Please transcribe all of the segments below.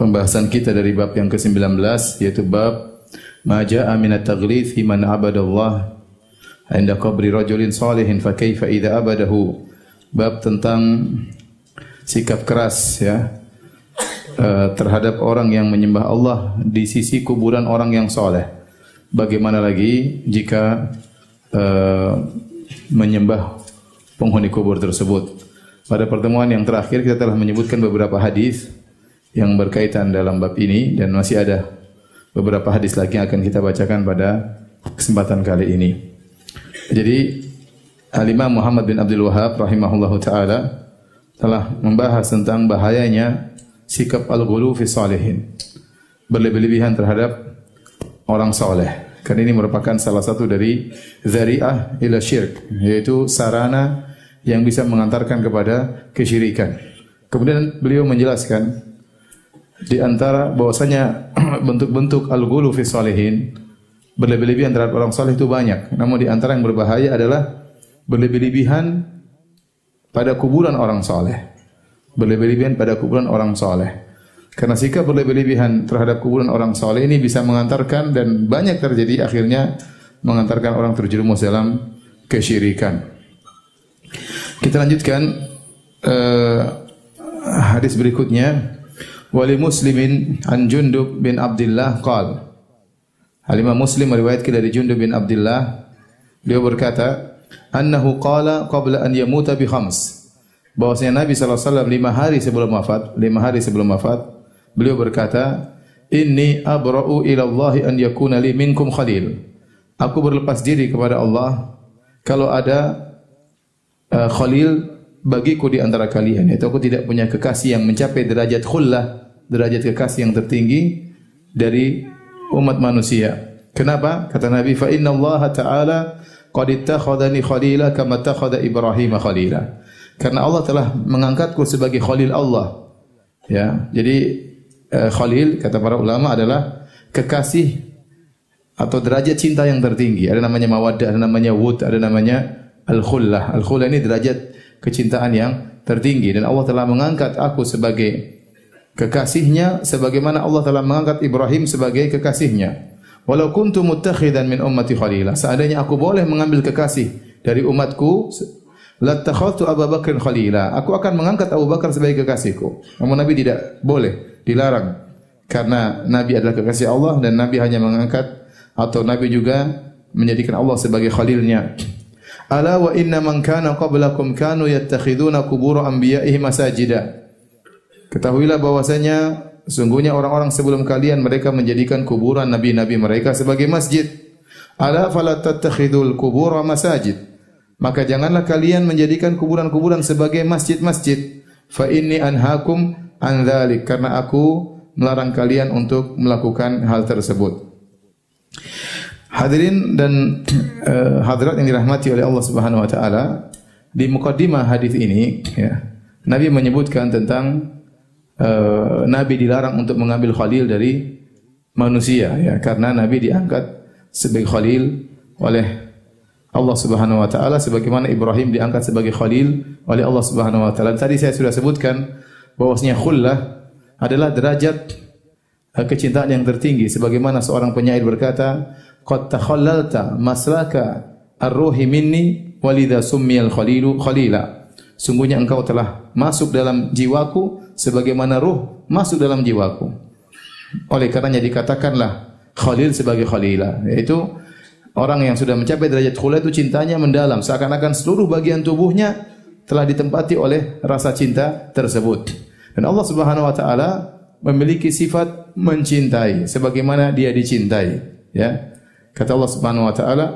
pembahasan kita dari bab yang ke-19 yaitu bab Maja aminat taghlith fi man abadallah inda qabri rajulin salihin fa kaifa idza abadahu bab tentang sikap keras ya uh, terhadap orang yang menyembah Allah di sisi kuburan orang yang soleh. Bagaimana lagi jika uh, menyembah penghuni kubur tersebut? Pada pertemuan yang terakhir kita telah menyebutkan beberapa hadis yang berkaitan dalam bab ini dan masih ada beberapa hadis lagi yang akan kita bacakan pada kesempatan kali ini. Jadi Al-Imam Muhammad bin Abdul Wahab rahimahullahu taala telah membahas tentang bahayanya sikap al-ghulu fi salihin. Berlebih-lebihan terhadap orang saleh. Karena ini merupakan salah satu dari zari'ah ila syirk, yaitu sarana yang bisa mengantarkan kepada kesyirikan. Kemudian beliau menjelaskan di antara bahwasanya bentuk-bentuk al-ghulu fi salihin berlebih-lebihan terhadap orang saleh itu banyak. Namun di antara yang berbahaya adalah berlebih-lebihan pada kuburan orang saleh. Berlebih-lebihan pada kuburan orang saleh. Karena sikap berlebih-lebihan terhadap kuburan orang saleh ini bisa mengantarkan dan banyak terjadi akhirnya mengantarkan orang terjerumus dalam kesyirikan. Kita lanjutkan uh, hadis berikutnya Wali Muslimin an Jundub bin Abdullah qal. Halimah Muslim meriwayatkan dari Jundub bin Abdullah beliau berkata annahu qala qabla an yamuta bi khams. Bahwasanya Nabi SAW lima hari sebelum wafat, lima hari sebelum wafat, beliau berkata, Inni abra'u ila Allah an yakuna li minkum khalil. Aku berlepas diri kepada Allah kalau ada uh, khalil bagiku di antara kalian. Yaitu aku tidak punya kekasih yang mencapai derajat khullah derajat kekasih yang tertinggi dari umat manusia. Kenapa? Kata Nabi fa inna Allah taala qad ittakhadhani khalila kama ittakhadha Ibrahim khalila. Karena Allah telah mengangkatku sebagai khalil Allah. Ya jadi eh, khalil kata para ulama adalah kekasih atau derajat cinta yang tertinggi. Ada namanya mawaddah ada namanya wud ada namanya al-khullah al-khullah ini derajat kecintaan yang tertinggi dan Allah telah mengangkat aku sebagai kekasihnya sebagaimana Allah telah mengangkat Ibrahim sebagai kekasihnya. Walau kuntu muttakhidan min ummati khalila. Seandainya aku boleh mengambil kekasih dari umatku, latakhadtu Abu Bakar khalila. Aku akan mengangkat Abu Bakar sebagai kekasihku. Namun Nabi tidak boleh, dilarang. Karena Nabi adalah kekasih Allah dan Nabi hanya mengangkat atau Nabi juga menjadikan Allah sebagai khalilnya. Ala wa inna man kana qablakum kanu yattakhiduna qubur anbiya'ihi masajida. Ketahuilah bahwasanya sungguhnya orang-orang sebelum kalian mereka menjadikan kuburan nabi-nabi mereka sebagai masjid. Ala fala tattakhidul qubur masajid. Maka janganlah kalian menjadikan kuburan-kuburan sebagai masjid-masjid. Fa inni anhakum an dzalik karena aku melarang kalian untuk melakukan hal tersebut. Hadirin dan uh, hadirat yang dirahmati oleh Allah Subhanahu wa taala, di mukaddimah hadis ini ya, Nabi menyebutkan tentang uh, Nabi dilarang untuk mengambil khalil dari manusia ya, karena Nabi diangkat sebagai khalil oleh Allah Subhanahu wa taala sebagaimana Ibrahim diangkat sebagai khalil oleh Allah Subhanahu wa taala. Tadi saya sudah sebutkan bahwasanya khullah adalah derajat kecintaan yang tertinggi sebagaimana seorang penyair berkata qad takhallalta maslaka ar-ruhi minni walidha summiyal khalilu khalila. Sungguhnya engkau telah masuk dalam jiwaku sebagaimana ruh masuk dalam jiwaku. Oleh karenanya dikatakanlah khalil sebagai khalila, yaitu orang yang sudah mencapai derajat khulil itu cintanya mendalam, seakan-akan seluruh bagian tubuhnya telah ditempati oleh rasa cinta tersebut. Dan Allah Subhanahu wa taala memiliki sifat mencintai sebagaimana dia dicintai, ya. Kata Allah Subhanahu wa taala,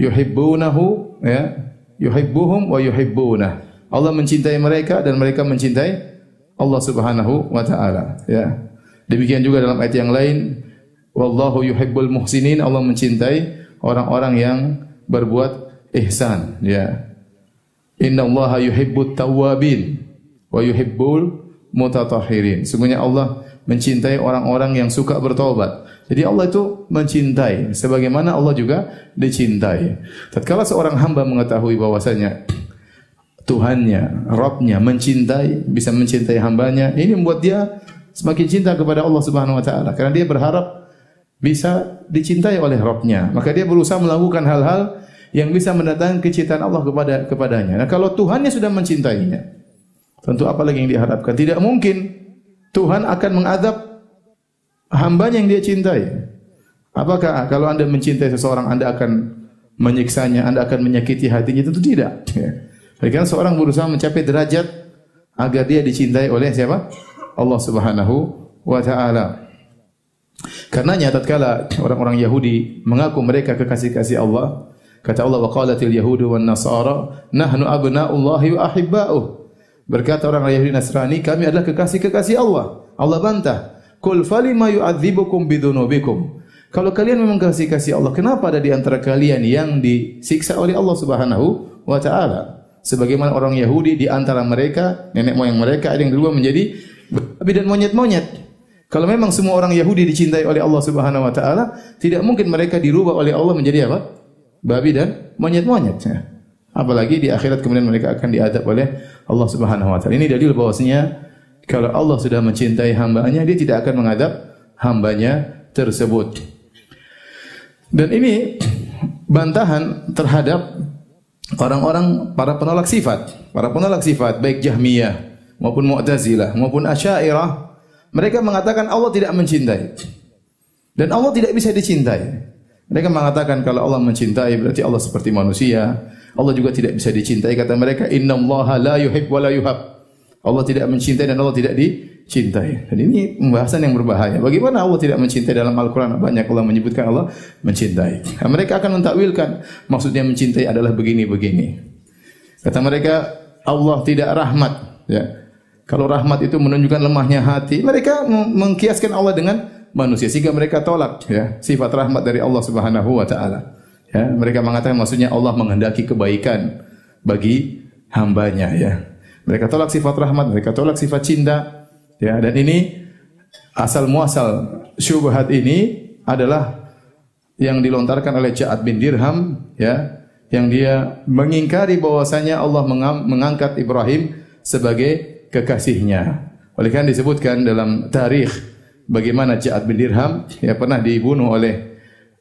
yuhibbunahu ya, yuhibbuhum wa yuhibbunah. Allah mencintai mereka dan mereka mencintai Allah Subhanahu wa taala, ya. Demikian juga dalam ayat yang lain, wallahu yuhibbul muhsinin, Allah mencintai orang-orang yang berbuat ihsan, ya. Inna Allah yuhibbut tawwabin wa yuhibbul mutatahhirin. Sungguhnya Allah mencintai orang-orang yang suka bertobat. Jadi Allah itu mencintai sebagaimana Allah juga dicintai. Tatkala seorang hamba mengetahui bahwasanya Tuhannya, Robnya mencintai, bisa mencintai hambanya. Ini membuat dia semakin cinta kepada Allah Subhanahu Wa Taala karena dia berharap bisa dicintai oleh Robnya. Maka dia berusaha melakukan hal-hal yang bisa mendatangkan kecintaan Allah kepada kepadanya. Nah, kalau Tuhannya sudah mencintainya, tentu apa lagi yang diharapkan? Tidak mungkin Tuhan akan mengadab hambanya yang dia cintai. Apakah kalau Anda mencintai seseorang Anda akan menyiksanya, Anda akan menyakiti hatinya? Tentu tidak. Karena seorang berusaha mencapai derajat agar dia dicintai oleh siapa? Allah Subhanahu wa taala. Karenanya tatkala orang-orang Yahudi mengaku mereka kekasih-kasih Allah, kata Allah waqalatil yahudu wan nasara nahnu abna'ullahi wa ahibba'uh. Berkata orang Yahudi Nasrani, kami adalah kekasih-kekasih Allah. Allah bantah, "Qul falima yu'adzibukum bidzunubikum?" Kalau kalian memang kasih-kasih Allah, kenapa ada di antara kalian yang disiksa oleh Allah Subhanahu wa taala? sebagaimana orang Yahudi di antara mereka, nenek moyang mereka ada yang berubah menjadi babi dan monyet-monyet. Kalau memang semua orang Yahudi dicintai oleh Allah Subhanahu wa taala, tidak mungkin mereka dirubah oleh Allah menjadi apa? Babi dan monyet-monyet. Apalagi di akhirat kemudian mereka akan diadab oleh Allah Subhanahu wa taala. Ini dalil bahwasanya kalau Allah sudah mencintai hambanya, dia tidak akan mengadab hambanya tersebut. Dan ini bantahan terhadap orang-orang para penolak sifat, para penolak sifat baik Jahmiyah maupun Mu'tazilah maupun Asy'ariyah, mereka mengatakan Allah tidak mencintai. Dan Allah tidak bisa dicintai. Mereka mengatakan kalau Allah mencintai berarti Allah seperti manusia. Allah juga tidak bisa dicintai kata mereka innallaha la yuhib wa la yuhab. Allah tidak mencintai dan Allah tidak dicintai. Dan ini pembahasan yang berbahaya. Bagaimana Allah tidak mencintai dalam Al-Quran? Banyak Allah menyebutkan Allah mencintai. Nah, mereka akan mentakwilkan maksudnya mencintai adalah begini-begini. Kata mereka Allah tidak rahmat. Ya. Kalau rahmat itu menunjukkan lemahnya hati, mereka mengkiaskan Allah dengan manusia sehingga mereka tolak ya sifat rahmat dari Allah Subhanahu wa taala. Ya, mereka mengatakan maksudnya Allah menghendaki kebaikan bagi hambanya ya. Mereka tolak sifat rahmat, mereka tolak sifat cinta. Ya, dan ini asal muasal syubhat ini adalah yang dilontarkan oleh Ja'ad bin Dirham ya, yang dia mengingkari bahwasanya Allah mengangkat Ibrahim sebagai kekasihnya. Oleh kan disebutkan dalam tarikh bagaimana Ja'ad bin Dirham ya pernah dibunuh oleh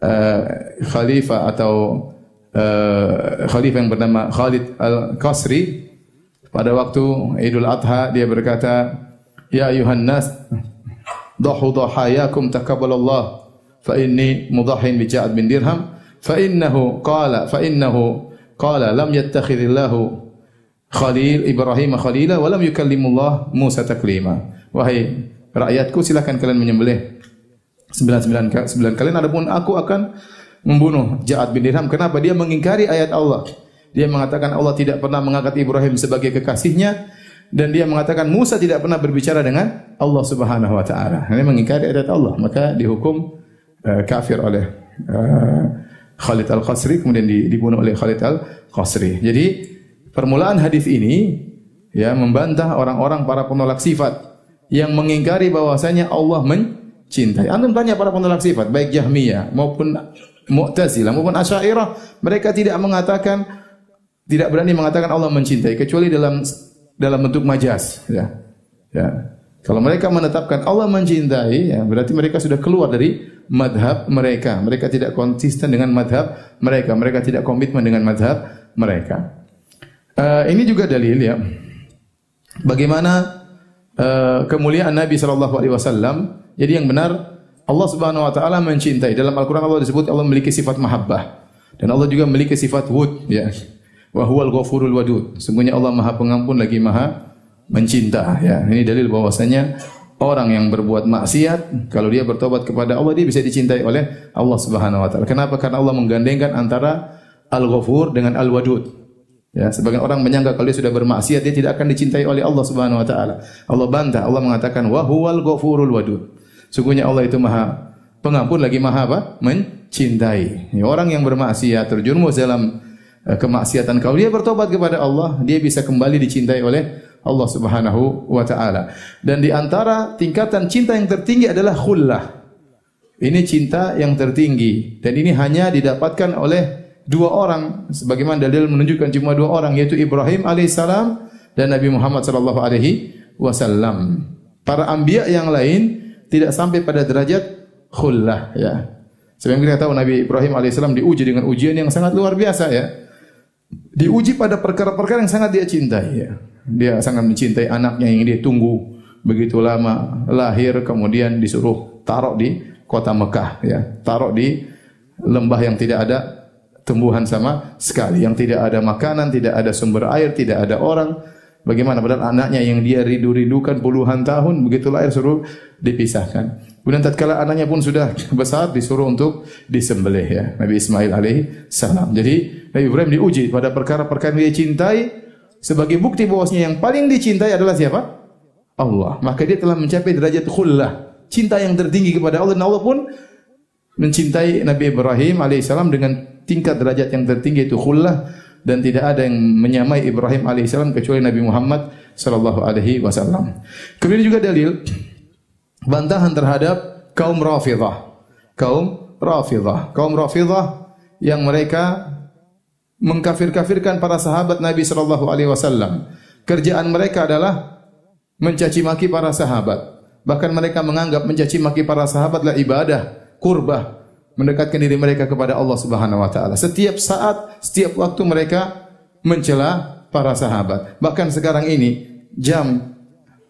uh, khalifah atau uh, khalifah yang bernama Khalid Al-Qasri pada waktu Idul Adha dia berkata, "Ya ayuhan nas, dhahu dhahayakum takabbalallah fa inni mudahhin bi Ja'ad bin Dirham fa innahu qala fa innahu qala lam yattakhidillahu Khalil Ibrahim khalila wa lam yukallimullah Musa taklima." Wahai rakyatku silakan kalian menyembelih sembilan sembilan sembilan kalian adapun aku akan membunuh Ja'ad bin Dirham. Kenapa? Dia mengingkari ayat Allah. Dia mengatakan Allah tidak pernah mengangkat Ibrahim sebagai kekasihnya. Dan dia mengatakan Musa tidak pernah berbicara dengan Allah Subhanahu wa taala. Ini mengingkari ayat Allah, maka dihukum uh, kafir oleh uh, Khalid Al-Qasri kemudian dibunuh oleh Khalid Al-Qasri. Jadi permulaan hadis ini ya membantah orang-orang para penolak sifat yang mengingkari bahwasanya Allah mencintai. Anda tanya para penolak sifat baik Jahmiyah maupun Mu'tazilah maupun Asy'ariyah mereka tidak mengatakan tidak berani mengatakan Allah mencintai kecuali dalam dalam bentuk majas ya. Ya. Kalau mereka menetapkan Allah mencintai ya berarti mereka sudah keluar dari madhab mereka. Mereka tidak konsisten dengan madhab mereka. Mereka tidak komitmen dengan madhab mereka. Uh, ini juga dalil ya. Bagaimana uh, kemuliaan Nabi Shallallahu Alaihi Wasallam. Jadi yang benar Allah Subhanahu Wa Taala mencintai. Dalam Al Quran Allah disebut Allah memiliki sifat mahabbah dan Allah juga memiliki sifat wud. Ya wa huwal ghafurul wadud. Sungguhnya Allah Maha Pengampun lagi Maha mencinta ya. Ini dalil bahwasanya orang yang berbuat maksiat kalau dia bertobat kepada Allah dia bisa dicintai oleh Allah Subhanahu wa taala. Kenapa? Karena Allah menggandengkan antara Al-Ghafur dengan Al-Wadud. Ya, sebagian orang menyangka kalau dia sudah bermaksiat dia tidak akan dicintai oleh Allah Subhanahu wa taala. Allah bantah, Allah mengatakan wa huwal ghafurul wadud. Sungguhnya Allah itu Maha Pengampun lagi Maha apa? Mencintai. Ya, orang yang bermaksiat terjerumus dalam Eh, kemaksiatan kau dia bertobat kepada Allah dia bisa kembali dicintai oleh Allah Subhanahu wa taala dan di antara tingkatan cinta yang tertinggi adalah khullah ini cinta yang tertinggi dan ini hanya didapatkan oleh dua orang sebagaimana dalil menunjukkan cuma dua orang yaitu Ibrahim alaihissalam dan Nabi Muhammad sallallahu alaihi wasallam. Para anbiya yang lain tidak sampai pada derajat khullah ya. Sebagaimana kita tahu Nabi Ibrahim alaihissalam diuji dengan ujian yang sangat luar biasa ya. Diuji pada perkara-perkara yang sangat dia cintai ya. Dia sangat mencintai anaknya yang dia tunggu begitu lama lahir kemudian disuruh taruh di kota Mekah ya. Taruh di lembah yang tidak ada tumbuhan sama sekali, yang tidak ada makanan, tidak ada sumber air, tidak ada orang. Bagaimana padahal anaknya yang dia rindu-rindukan puluhan tahun begitu lahir suruh dipisahkan. Kemudian tatkala anaknya pun sudah besar disuruh untuk disembelih ya Nabi Ismail alaihi salam. Jadi Nabi Ibrahim diuji pada perkara-perkara yang dia cintai sebagai bukti bahwasanya yang paling dicintai adalah siapa? Allah. Maka dia telah mencapai derajat khullah, cinta yang tertinggi kepada Allah dan Allah pun mencintai Nabi Ibrahim alaihissalam dengan tingkat derajat yang tertinggi itu khullah dan tidak ada yang menyamai Ibrahim alaihissalam kecuali Nabi Muhammad sallallahu alaihi wasallam. Kemudian juga dalil bantahan terhadap kaum Rafidhah. Kaum Rafidhah. Kaum Rafidhah yang mereka mengkafir-kafirkan para sahabat Nabi sallallahu alaihi wasallam. Kerjaan mereka adalah mencaci maki para sahabat. Bahkan mereka menganggap mencaci maki para sahabat adalah ibadah kurbah mendekatkan diri mereka kepada Allah Subhanahu wa taala. Setiap saat, setiap waktu mereka mencela para sahabat. Bahkan sekarang ini jam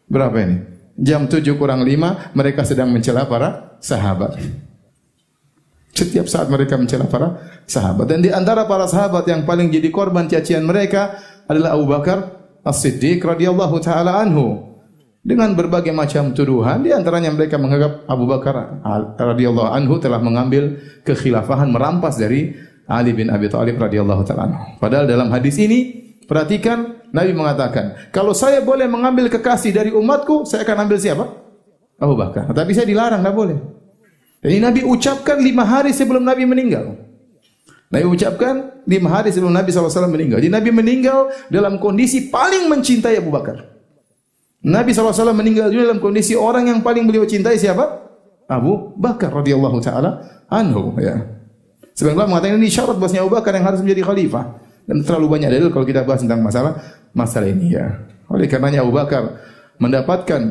berapa ini? Jam 7 kurang 5 mereka sedang mencela para sahabat. Setiap saat mereka mencela para sahabat. Dan di antara para sahabat yang paling jadi korban cacian mereka adalah Abu Bakar As-Siddiq radhiyallahu taala anhu dengan berbagai macam tuduhan di antaranya mereka menganggap Abu Bakar radhiyallahu anhu telah mengambil kekhilafahan merampas dari Ali bin Abi Thalib radhiyallahu taala Padahal dalam hadis ini perhatikan Nabi mengatakan, "Kalau saya boleh mengambil kekasih dari umatku, saya akan ambil siapa?" Abu Bakar. Tapi saya dilarang, tidak boleh. Jadi Nabi ucapkan lima hari sebelum Nabi meninggal. Nabi ucapkan lima hari sebelum Nabi SAW meninggal. Jadi Nabi meninggal dalam kondisi paling mencintai Abu Bakar. Nabi SAW meninggal dunia dalam kondisi orang yang paling beliau cintai siapa? Abu Bakar radhiyallahu taala anhu ya. Sebenarnya mengatakan ini syarat bahasanya Abu Bakar yang harus menjadi khalifah. Dan terlalu banyak dalil kalau kita bahas tentang masalah masalah ini ya. Oleh karenanya Abu Bakar mendapatkan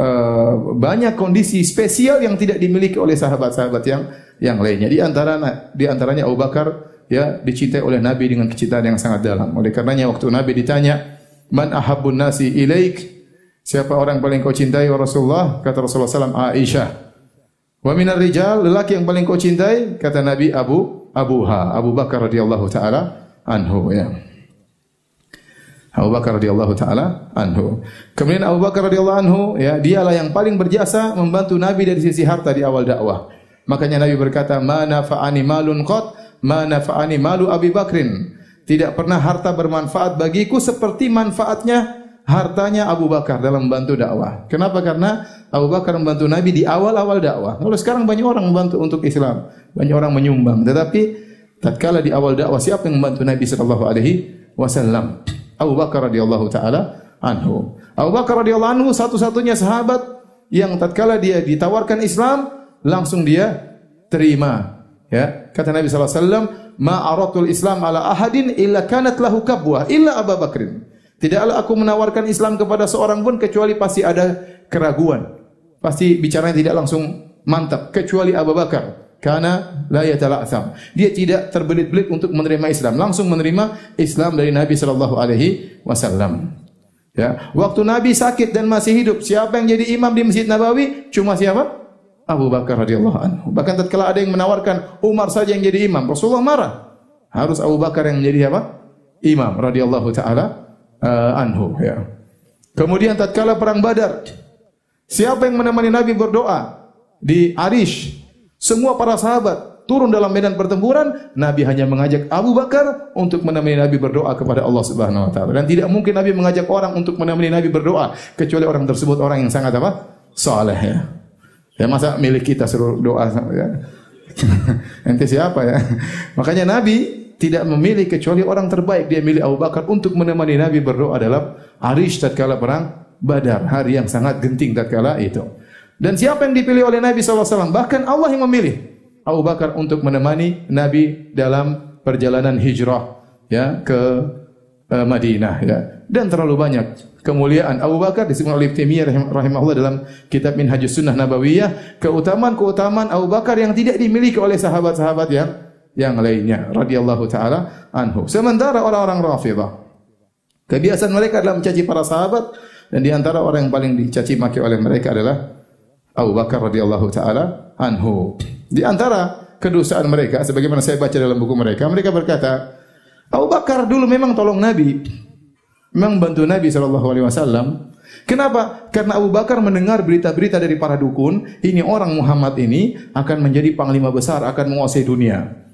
uh, banyak kondisi spesial yang tidak dimiliki oleh sahabat-sahabat yang yang lainnya. Di antara di antaranya Abu Bakar ya dicintai oleh Nabi dengan kecintaan yang sangat dalam. Oleh karenanya waktu Nabi ditanya Man ahabbun nasi ilaik? Siapa orang paling kau cintai wa Rasulullah? Kata Rasulullah SAW, Aisyah. Wa minar rijal, lelaki yang paling kau cintai? Kata Nabi Abu Abuha, Abu Bakar radhiyallahu taala anhu ya. Abu Bakar radhiyallahu taala anhu. Kemudian Abu Bakar radhiyallahu anhu ya, dialah yang paling berjasa membantu Nabi dari sisi harta di awal dakwah. Makanya Nabi berkata, "Ma nafa'ani malun qat, ma nafa'ani malu Abi Bakrin." Tidak pernah harta bermanfaat bagiku seperti manfaatnya hartanya Abu Bakar dalam membantu dakwah. Kenapa? Karena Abu Bakar membantu Nabi di awal-awal dakwah. Kalau sekarang banyak orang membantu untuk Islam, banyak orang menyumbang. Tetapi tatkala di awal dakwah siapa yang membantu Nabi sallallahu alaihi wasallam? Abu Bakar radhiyallahu taala anhu. Abu Bakar radhiyallahu anhu satu-satunya sahabat yang tatkala dia ditawarkan Islam langsung dia terima. Ya, kata Nabi sallallahu alaihi wasallam, ma aratul Islam ala ahadin illa kanat lahu kabwa illa Abu Bakrin. Tidaklah aku menawarkan Islam kepada seorang pun kecuali pasti ada keraguan. Pasti bicaranya tidak langsung mantap kecuali Abu Bakar. Karena la yatala'tham. Dia tidak terbelit-belit untuk menerima Islam, langsung menerima Islam dari Nabi sallallahu alaihi wasallam. Ya, waktu Nabi sakit dan masih hidup, siapa yang jadi imam di Masjid Nabawi? Cuma siapa? Abu Bakar radhiyallahu anhu. Bahkan tatkala ada yang menawarkan Umar saja yang jadi imam, Rasulullah marah. Harus Abu Bakar yang menjadi apa? Imam radhiyallahu taala uh, anhu ya. Kemudian tatkala perang Badar, siapa yang menemani Nabi berdoa di Arish? Semua para sahabat turun dalam medan pertempuran, Nabi hanya mengajak Abu Bakar untuk menemani Nabi berdoa kepada Allah Subhanahu wa taala. Dan tidak mungkin Nabi mengajak orang untuk menemani Nabi berdoa kecuali orang tersebut orang yang sangat apa? saleh ya. Ya masa milik kita suruh doa ya. Ente siapa ya? Makanya Nabi tidak memilih kecuali orang terbaik. Dia milih Abu Bakar untuk menemani Nabi berdoa dalam Arish tatkala perang Badar, hari yang sangat genting tatkala itu. Dan siapa yang dipilih oleh Nabi SAW? Bahkan Allah yang memilih Abu Bakar untuk menemani Nabi dalam perjalanan hijrah ya ke uh, Madinah ya. Dan terlalu banyak kemuliaan Abu Bakar disebut oleh Taimiyah rahimahullah dalam kitab Minhajus Sunnah Nabawiyah, keutamaan-keutamaan Abu Bakar yang tidak dimiliki oleh sahabat-sahabat yang yang lainnya radhiyallahu taala anhu. Sementara orang-orang Rafidhah kebiasaan mereka adalah mencaci para sahabat dan di antara orang yang paling dicaci maki oleh mereka adalah Abu Bakar radhiyallahu taala anhu. Di antara kedosaan mereka sebagaimana saya baca dalam buku mereka, mereka berkata, Abu Bakar dulu memang tolong Nabi. Memang bantu Nabi sallallahu alaihi wasallam. Kenapa? Karena Abu Bakar mendengar berita-berita dari para dukun, ini orang Muhammad ini akan menjadi panglima besar, akan menguasai dunia.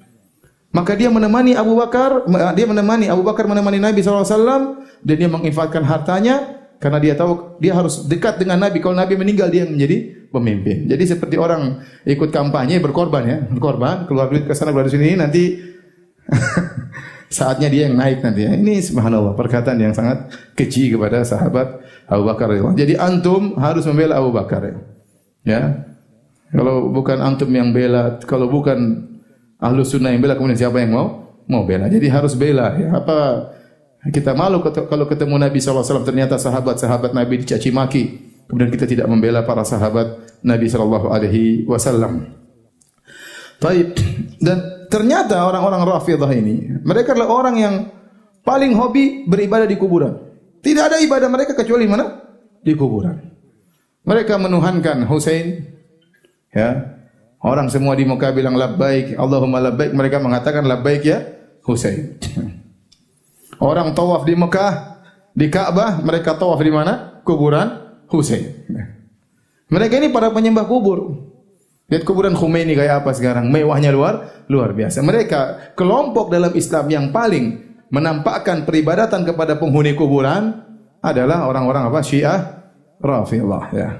Maka dia menemani Abu Bakar, dia menemani Abu Bakar menemani Nabi SAW dan dia menginfakkan hartanya karena dia tahu dia harus dekat dengan Nabi. Kalau Nabi meninggal dia menjadi pemimpin. Jadi seperti orang ikut kampanye berkorban ya, berkorban, keluar duit ke sana keluar sini nanti saatnya dia yang naik nanti ya. Ini subhanallah perkataan yang sangat keji kepada sahabat Abu Bakar. Jadi antum harus membela Abu Bakar ya. ya. Kalau bukan antum yang bela, kalau bukan ahlu sunnah yang bela kemudian siapa yang mau mau bela jadi harus bela ya apa kita malu kalau ketemu Nabi SAW ternyata sahabat-sahabat Nabi dicaci maki kemudian kita tidak membela para sahabat Nabi Shallallahu Alaihi Wasallam. Taib dan ternyata orang-orang Rafidah ini mereka adalah orang yang paling hobi beribadah di kuburan. Tidak ada ibadah mereka kecuali mana? Di kuburan. Mereka menuhankan Hussein, ya, Orang semua di Mekah bilang labbaik, Allahumma labbaik, mereka mengatakan labbaik ya Husain. Orang tawaf di Mekah, di Ka'bah, mereka tawaf di mana? Kuburan Husain. Mereka ini para penyembah kubur. Lihat kuburan Khomeini kayak apa sekarang, mewahnya luar luar biasa. Mereka kelompok dalam Islam yang paling menampakkan peribadatan kepada penghuni kuburan adalah orang-orang apa? Syiah Rafidhah ya.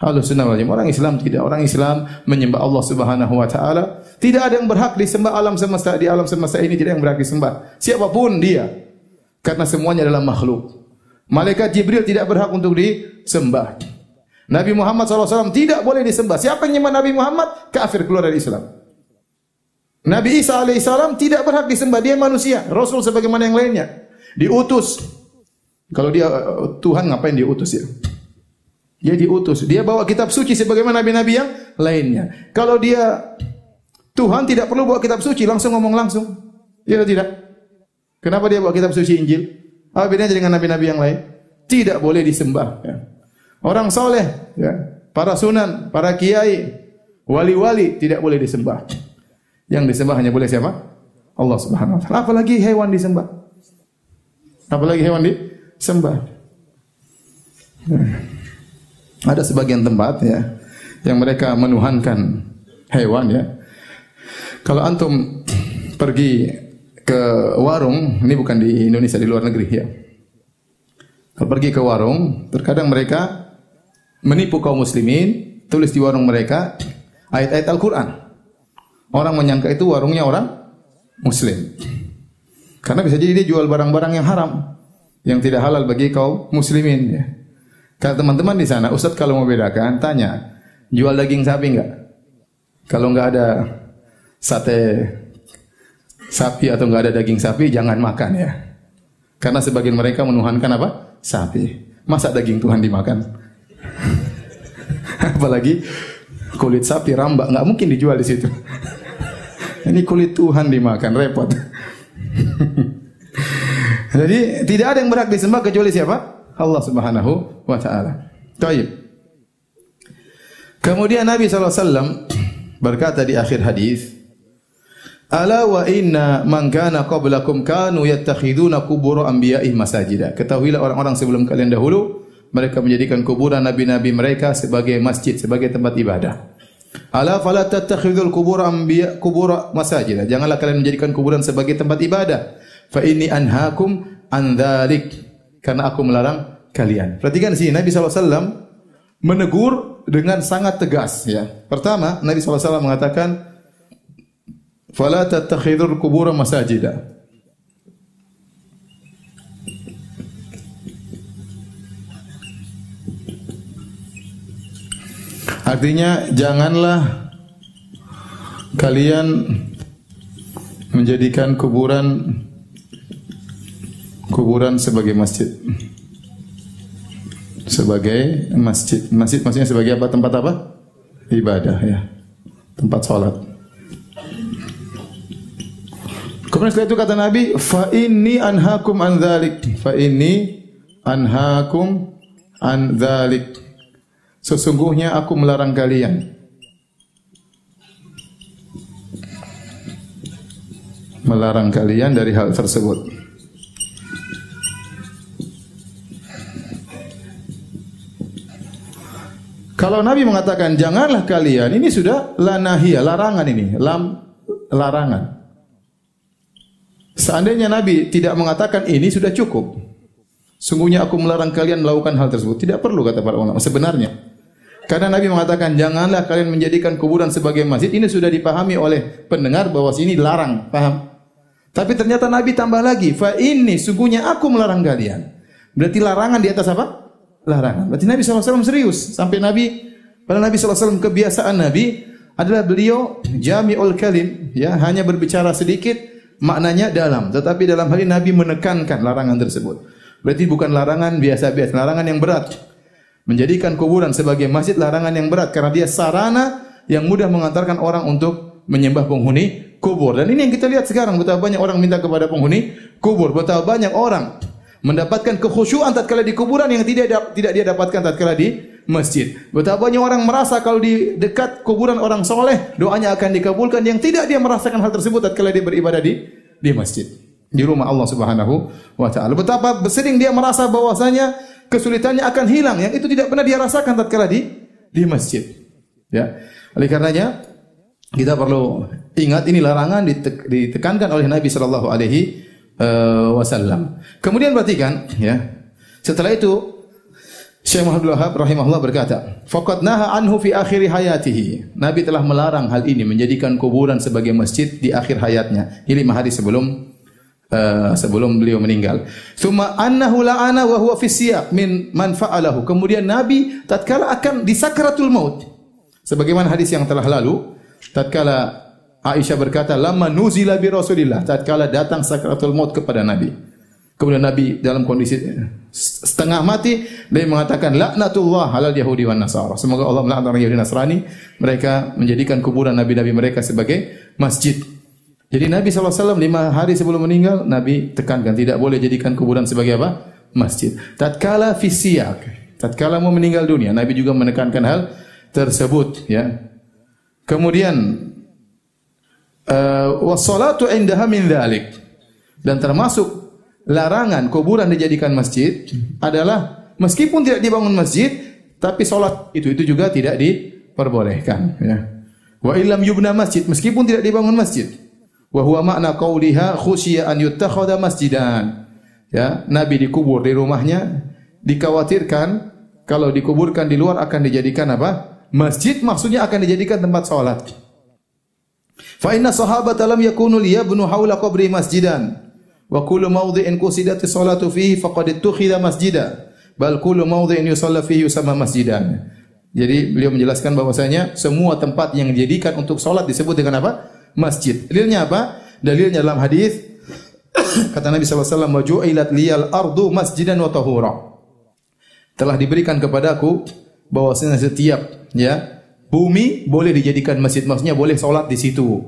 Ahlus sunnah. Orang Islam tidak. Orang Islam menyembah Allah Subhanahu wa taala. Tidak ada yang berhak disembah alam semesta di alam semesta ini tidak yang berhak disembah. Siapa pun dia. Karena semuanya adalah makhluk. Malaikat Jibril tidak berhak untuk disembah. Nabi Muhammad SAW tidak boleh disembah. Siapa yang menyembah Nabi Muhammad? Kafir keluar dari Islam. Nabi Isa alaihissalam tidak berhak disembah. Dia manusia. Rasul sebagaimana yang lainnya. Diutus. Kalau dia Tuhan ngapain diutus ya? Dia diutus. Dia bawa kitab suci sebagaimana nabi-nabi yang lainnya. Kalau dia Tuhan tidak perlu bawa kitab suci, langsung ngomong langsung. Iya tidak? Kenapa dia bawa kitab suci Injil? Apa bedanya dengan nabi-nabi yang lain? Tidak boleh disembah. Ya. Orang soleh, ya. para sunan, para kiai, wali-wali tidak boleh disembah. Yang disembah hanya boleh siapa? Allah Subhanahu wa taala. Apalagi hewan disembah. Apalagi hewan disembah. Ada sebagian tempat ya yang mereka menuhankan hewan ya. Kalau antum pergi ke warung, ini bukan di Indonesia di luar negeri ya. Kalau pergi ke warung, terkadang mereka menipu kaum muslimin, tulis di warung mereka ayat-ayat Al-Qur'an. Orang menyangka itu warungnya orang muslim. Karena bisa jadi dia jual barang-barang yang haram, yang tidak halal bagi kaum muslimin ya. Kalau teman-teman di sana, Ustaz kalau mau bedakan, tanya, jual daging sapi enggak? Kalau enggak ada sate sapi atau enggak ada daging sapi, jangan makan ya. Karena sebagian mereka menuhankan apa? Sapi. Masa daging Tuhan dimakan? Apalagi kulit sapi rambak, enggak mungkin dijual di situ. Ini kulit Tuhan dimakan, repot. Jadi tidak ada yang berhak disembah kecuali siapa? Allah Subhanahu wa taala. Baik. Kemudian Nabi SAW berkata di akhir hadis, Ala wa inna man kana qablakum kanu yattakhiduna kubur anbiya'i masajida. Ketahuilah orang-orang sebelum kalian dahulu mereka menjadikan kuburan nabi-nabi mereka sebagai masjid, sebagai tempat ibadah. Ala fala tattakhidul kubur anbiya kubur masajida. Janganlah kalian menjadikan kuburan sebagai tempat ibadah. Fa inni anhaakum an dzalik karena aku melarang kalian. Perhatikan sini Nabi SAW menegur dengan sangat tegas ya. Pertama, Nabi SAW mengatakan fala tattakhidul kubur masajida. Artinya janganlah kalian menjadikan kuburan kuburan sebagai masjid. Sebagai masjid. Masjid maksudnya sebagai apa? Tempat apa? Ibadah ya. Tempat sholat. Kemudian setelah itu kata Nabi, fa inni anhakum an dzalik. Fa inni anhakum an dzalik. Sesungguhnya aku melarang kalian. Melarang kalian dari hal tersebut. Kalau Nabi mengatakan janganlah kalian, ini sudah lanahia, larangan ini, lam larangan. Seandainya Nabi tidak mengatakan ini sudah cukup. Sungguhnya aku melarang kalian melakukan hal tersebut. Tidak perlu kata para ulama sebenarnya. Karena Nabi mengatakan janganlah kalian menjadikan kuburan sebagai masjid. Ini sudah dipahami oleh pendengar bahwa sini larang, paham? Tapi ternyata Nabi tambah lagi, fa ini sungguhnya aku melarang kalian. Berarti larangan di atas apa? larangan. Berarti Nabi SAW serius. Sampai Nabi, pada Nabi SAW kebiasaan Nabi adalah beliau jami'ul kalim. Ya, hanya berbicara sedikit, maknanya dalam. Tetapi dalam hal ini Nabi menekankan larangan tersebut. Berarti bukan larangan biasa-biasa, larangan yang berat. Menjadikan kuburan sebagai masjid larangan yang berat karena dia sarana yang mudah mengantarkan orang untuk menyembah penghuni kubur. Dan ini yang kita lihat sekarang betapa banyak orang minta kepada penghuni kubur, betapa banyak orang mendapatkan kekhusyuan tatkala di kuburan yang tidak tidak dia dapatkan tatkala di masjid. Betapa banyak orang merasa kalau di dekat kuburan orang soleh doanya akan dikabulkan yang tidak dia merasakan hal tersebut tatkala dia beribadah di di masjid di rumah Allah Subhanahu wa taala. Betapa sering dia merasa bahwasanya kesulitannya akan hilang yang itu tidak pernah dia rasakan tatkala di di masjid. Ya. Oleh karenanya kita perlu ingat ini larangan ditekankan oleh Nabi sallallahu alaihi uh, wasallam. Kemudian perhatikan ya. Setelah itu Syekh Muhammad Wahab rahimahullah berkata, "Faqad naha anhu fi akhir hayatihi." Nabi telah melarang hal ini menjadikan kuburan sebagai masjid di akhir hayatnya. Ini lima hari sebelum uh, sebelum beliau meninggal. Tsumma annahu la'ana wa huwa min man fa'alahu. Kemudian Nabi tatkala akan di sakaratul maut. Sebagaimana hadis yang telah lalu, tatkala Aisyah berkata, "Lama nuzila bi Rasulillah." Tatkala datang sakratul maut kepada Nabi. Kemudian Nabi dalam kondisi setengah mati dia mengatakan laknatullah halal Yahudi wan Nasara. Semoga Allah melaknat orang Yahudi Nasrani. Mereka menjadikan kuburan nabi-nabi mereka sebagai masjid. Jadi Nabi SAW lima hari sebelum meninggal, Nabi tekankan tidak boleh jadikan kuburan sebagai apa? Masjid. Tatkala fisiak, tatkala mau meninggal dunia, Nabi juga menekankan hal tersebut. Ya. Kemudian uh, wassalatu indaha min dzalik. Dan termasuk larangan kuburan dijadikan masjid adalah meskipun tidak dibangun masjid tapi salat itu itu juga tidak diperbolehkan ya. Wa illam yubna masjid meskipun tidak dibangun masjid. Wa huwa makna qauliha khusyiya an yuttakhadha masjidan. Ya, Nabi dikubur di rumahnya dikhawatirkan kalau dikuburkan di luar akan dijadikan apa? Masjid maksudnya akan dijadikan tempat salat. Fa inna sahabata lam yakunu liyabnu haula qabri masjidan. Wa kullu mawdhi'in qusidati salatu fihi faqad ittukhidha masjida. Bal kullu mawdhi'in yusalla fihi yusamma masjidan. Jadi beliau menjelaskan bahwasanya semua tempat yang dijadikan untuk salat disebut dengan apa? Masjid. Dalilnya apa? Dalilnya dalam hadis kata Nabi SAW, "Wa ju'ilat liyal ardu masjidan wa tahura." Telah diberikan kepadaku bahwasanya setiap ya Bumi boleh dijadikan masjid, maksudnya boleh sholat di situ.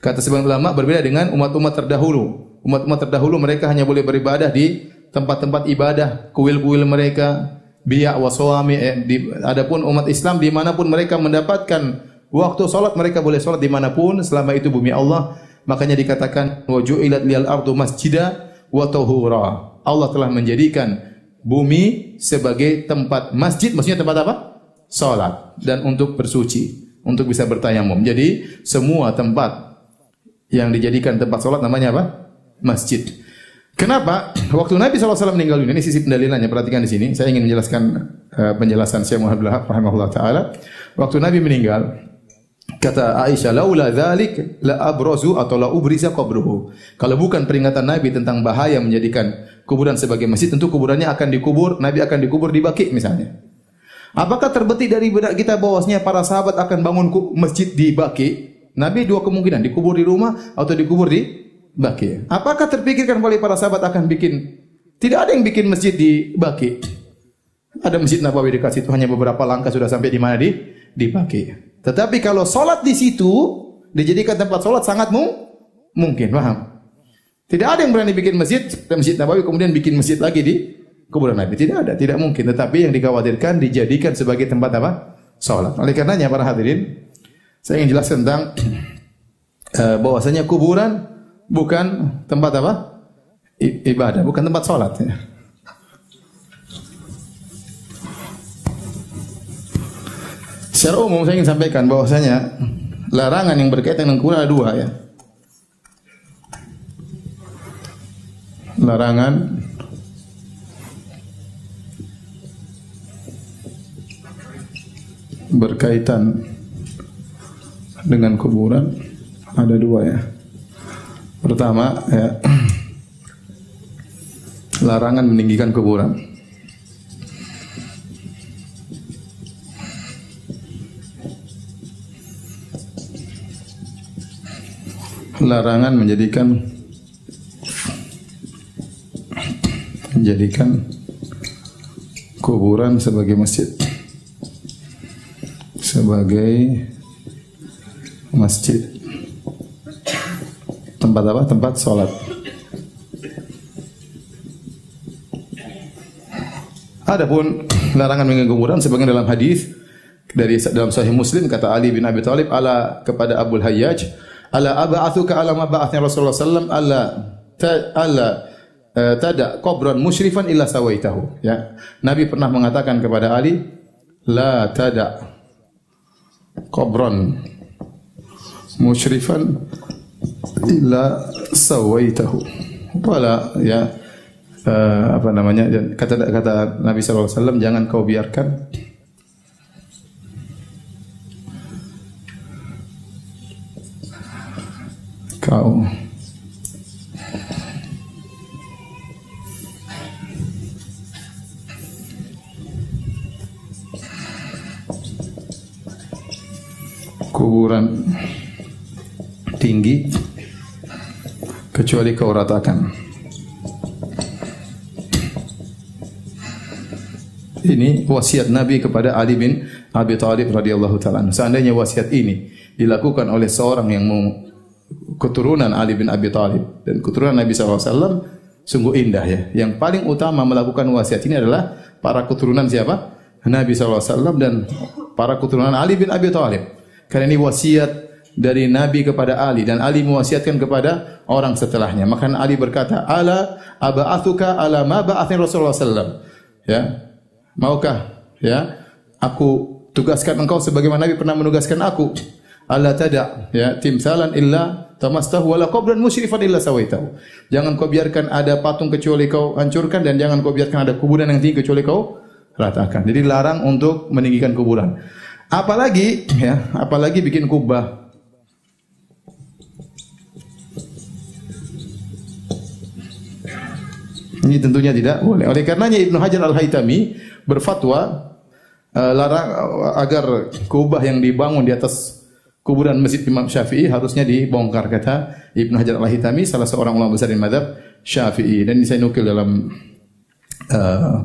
Kata sebagian ulama berbeda dengan umat-umat terdahulu. Umat-umat terdahulu mereka hanya boleh beribadah di tempat-tempat ibadah, kuil-kuil mereka, biak waswami. Eh, adapun umat Islam di mana pun mereka mendapatkan waktu sholat mereka boleh sholat di mana pun selama itu bumi Allah. Makanya dikatakan wajulat liyal ardu masjida wa tahura. Allah telah menjadikan bumi sebagai tempat masjid, maksudnya tempat apa? salat dan untuk bersuci, untuk bisa bertayamum. Jadi semua tempat yang dijadikan tempat salat namanya apa? Masjid. Kenapa? Waktu Nabi SAW meninggal dunia, ini sisi pendalilannya, perhatikan di sini. Saya ingin menjelaskan uh, penjelasan Syekh Muhammad rahimahullah ta'ala. Waktu Nabi meninggal, kata Aisyah, laula dzalik la abrazu atau la ubriza qabruhu. Kalau bukan peringatan Nabi tentang bahaya menjadikan kuburan sebagai masjid, tentu kuburannya akan dikubur, Nabi akan dikubur di Baqi misalnya. Apakah terbetik dari benak kita bahwasanya para sahabat akan bangun masjid di Baki? Nabi dua kemungkinan, dikubur di rumah atau dikubur di Baki. Apakah terpikirkan oleh para sahabat akan bikin? Tidak ada yang bikin masjid di Baki. Ada masjid Nabawi dekat situ hanya beberapa langkah sudah sampai di mana di di Baki. Tetapi kalau sholat di situ dijadikan tempat sholat sangat mu mungkin, paham? Tidak ada yang berani bikin masjid, masjid Nabawi kemudian bikin masjid lagi di kuburan Nabi. Tidak ada, tidak mungkin. Tetapi yang dikhawatirkan dijadikan sebagai tempat apa? Sholat. Oleh karenanya para hadirin, saya ingin jelaskan tentang uh, bahwasanya kuburan bukan tempat apa? Ibadah, bukan tempat sholat. Secara umum saya ingin sampaikan bahwasanya larangan yang berkaitan dengan kuburan ada dua ya. Larangan berkaitan dengan kuburan ada dua ya. Pertama, ya, larangan meninggikan kuburan. Larangan menjadikan menjadikan kuburan sebagai masjid sebagai masjid tempat apa? Tempat sholat. Adapun larangan mengingat kuburan sebagian dalam hadis dari dalam Sahih Muslim kata Ali bin Abi Thalib ala kepada Abu Hayyaj ala aba'athuka ala ma ba'athni Rasulullah sallam ala ta, ala uh, tada qabran musyrifan illa sawaitahu. Ya. Nabi pernah mengatakan kepada Ali la tada qabran musyrifan illa sawaitahu. Wala ya uh, apa namanya kata kata Nabi SAW jangan kau biarkan kau kuburan tinggi kecuali kau ratakan. Ini wasiat Nabi kepada Ali bin Abi Thalib radhiyallahu taala. Seandainya wasiat ini dilakukan oleh seorang yang mau keturunan Ali bin Abi Thalib dan keturunan Nabi SAW sungguh indah ya. Yang paling utama melakukan wasiat ini adalah para keturunan siapa? Nabi SAW dan para keturunan Ali bin Abi Thalib. Karena ini wasiat dari Nabi kepada Ali dan Ali mewasiatkan kepada orang setelahnya. Maka Ali berkata, "Ala aba'athuka ala ma ba'athni Rasulullah sallallahu Ya. Maukah ya aku tugaskan engkau sebagaimana Nabi pernah menugaskan aku? Allah tada ya timsalan illa tamastahu wala qabran musyrifan illa sawaitahu. Jangan kau biarkan ada patung kecuali kau hancurkan dan jangan kau biarkan ada kuburan yang tinggi kecuali kau ratakan. Jadi larang untuk meninggikan kuburan. Apalagi ya, apalagi bikin kubah Ini tentunya tidak boleh. Oleh karenanya Ibnu Hajar Al-Haytami berfatwa uh, larang uh, agar kubah yang dibangun di atas kuburan Masjid Imam Syafi'i harusnya dibongkar kata Ibnu Hajar Al-Haytami salah seorang ulama besar di madhab Syafi'i dan ini saya nukil dalam uh,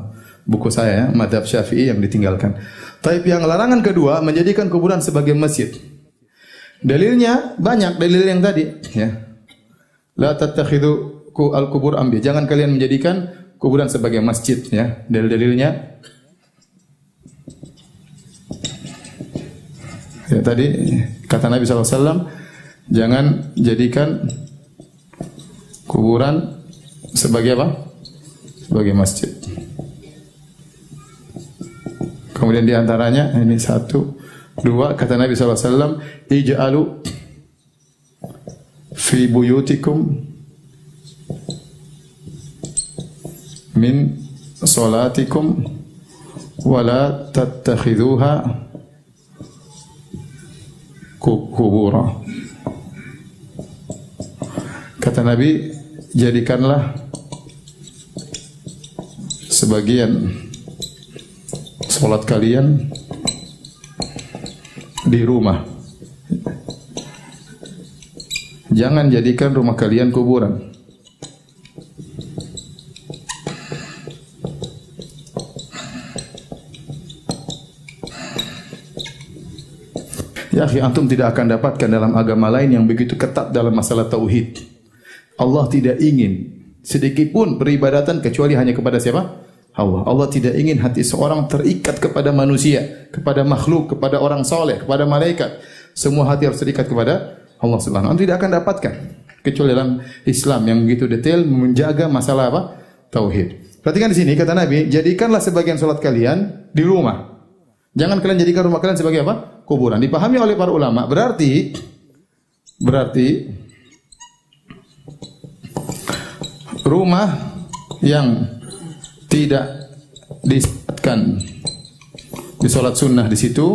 buku saya madhab Syafi'i yang ditinggalkan. Tapi yang larangan kedua menjadikan kuburan sebagai masjid. Dalilnya banyak dalil yang tadi ya. La tattakhidhu al-kubur ambil. Jangan kalian menjadikan kuburan sebagai masjid ya. Dalil-dalilnya Ya, tadi kata Nabi SAW, jangan jadikan kuburan sebagai apa? Sebagai masjid. Kemudian di antaranya ini satu, dua kata Nabi SAW, ij'alu fi buyutikum min salatikum wala tattakhidhuha kubura. Kata Nabi, jadikanlah sebagian salat kalian di rumah. Jangan jadikan rumah kalian kuburan. Ya, antum tidak akan dapatkan dalam agama lain yang begitu ketat dalam masalah tauhid. Allah tidak ingin sedikit pun peribadatan kecuali hanya kepada siapa? Allah. Allah tidak ingin hati seorang terikat kepada manusia, kepada makhluk, kepada orang soleh, kepada malaikat. Semua hati harus terikat kepada Allah Subhanahu wa tidak akan dapatkan kecuali dalam Islam yang begitu detail menjaga masalah apa? Tauhid. Perhatikan di sini kata Nabi, jadikanlah sebagian salat kalian di rumah. Jangan kalian jadikan rumah kalian sebagai apa? Kuburan. Dipahami oleh para ulama. Berarti berarti rumah yang tidak disebutkan di sholat sunnah di situ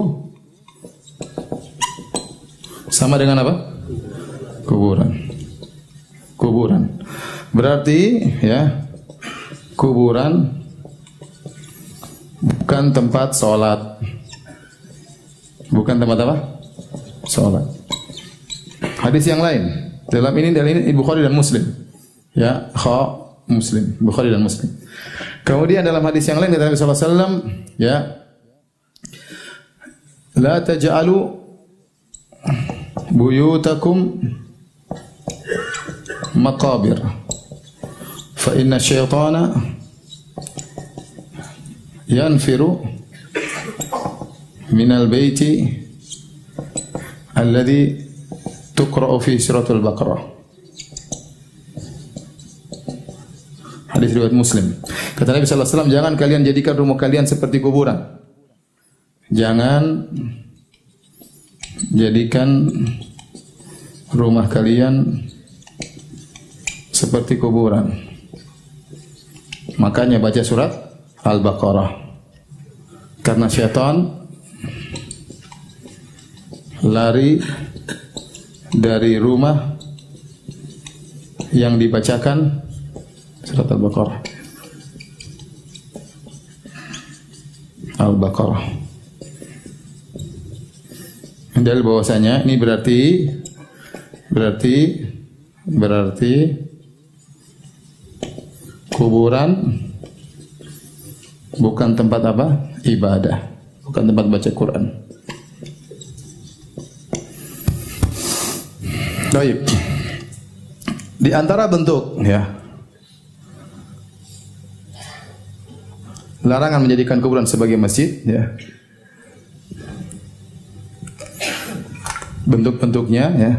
sama dengan apa? Kuburan. Kuburan. Berarti ya kuburan bukan tempat sholat. Bukan tempat apa? Sholat. Hadis yang lain. Dalam ini dalam ini Bukhari dan Muslim. Ya, kha Muslim, Bukhari dan Muslim. Kemudian dalam hadis yang lain kata Nabi wasallam, ya, la taj'alu buyutakum maqabir fa inna syaitana yanfiru min al-baiti alladhi tuqra'u fi suratul baqarah Hadis riwayat Muslim. Kata Nabi sallallahu alaihi wasallam, jangan kalian jadikan rumah kalian seperti kuburan. Jangan jadikan rumah kalian seperti kuburan. Makanya baca surat Al-Baqarah. Karena syaitan lari dari rumah yang dibacakan Surat Al-Baqarah. Al-Baqarah. Dalil bahwasanya ini berarti berarti berarti kuburan bukan tempat apa? Ibadah, bukan tempat baca Quran. Baik. Di antara bentuk ya larangan menjadikan kuburan sebagai masjid ya. Bentuk-bentuknya ya.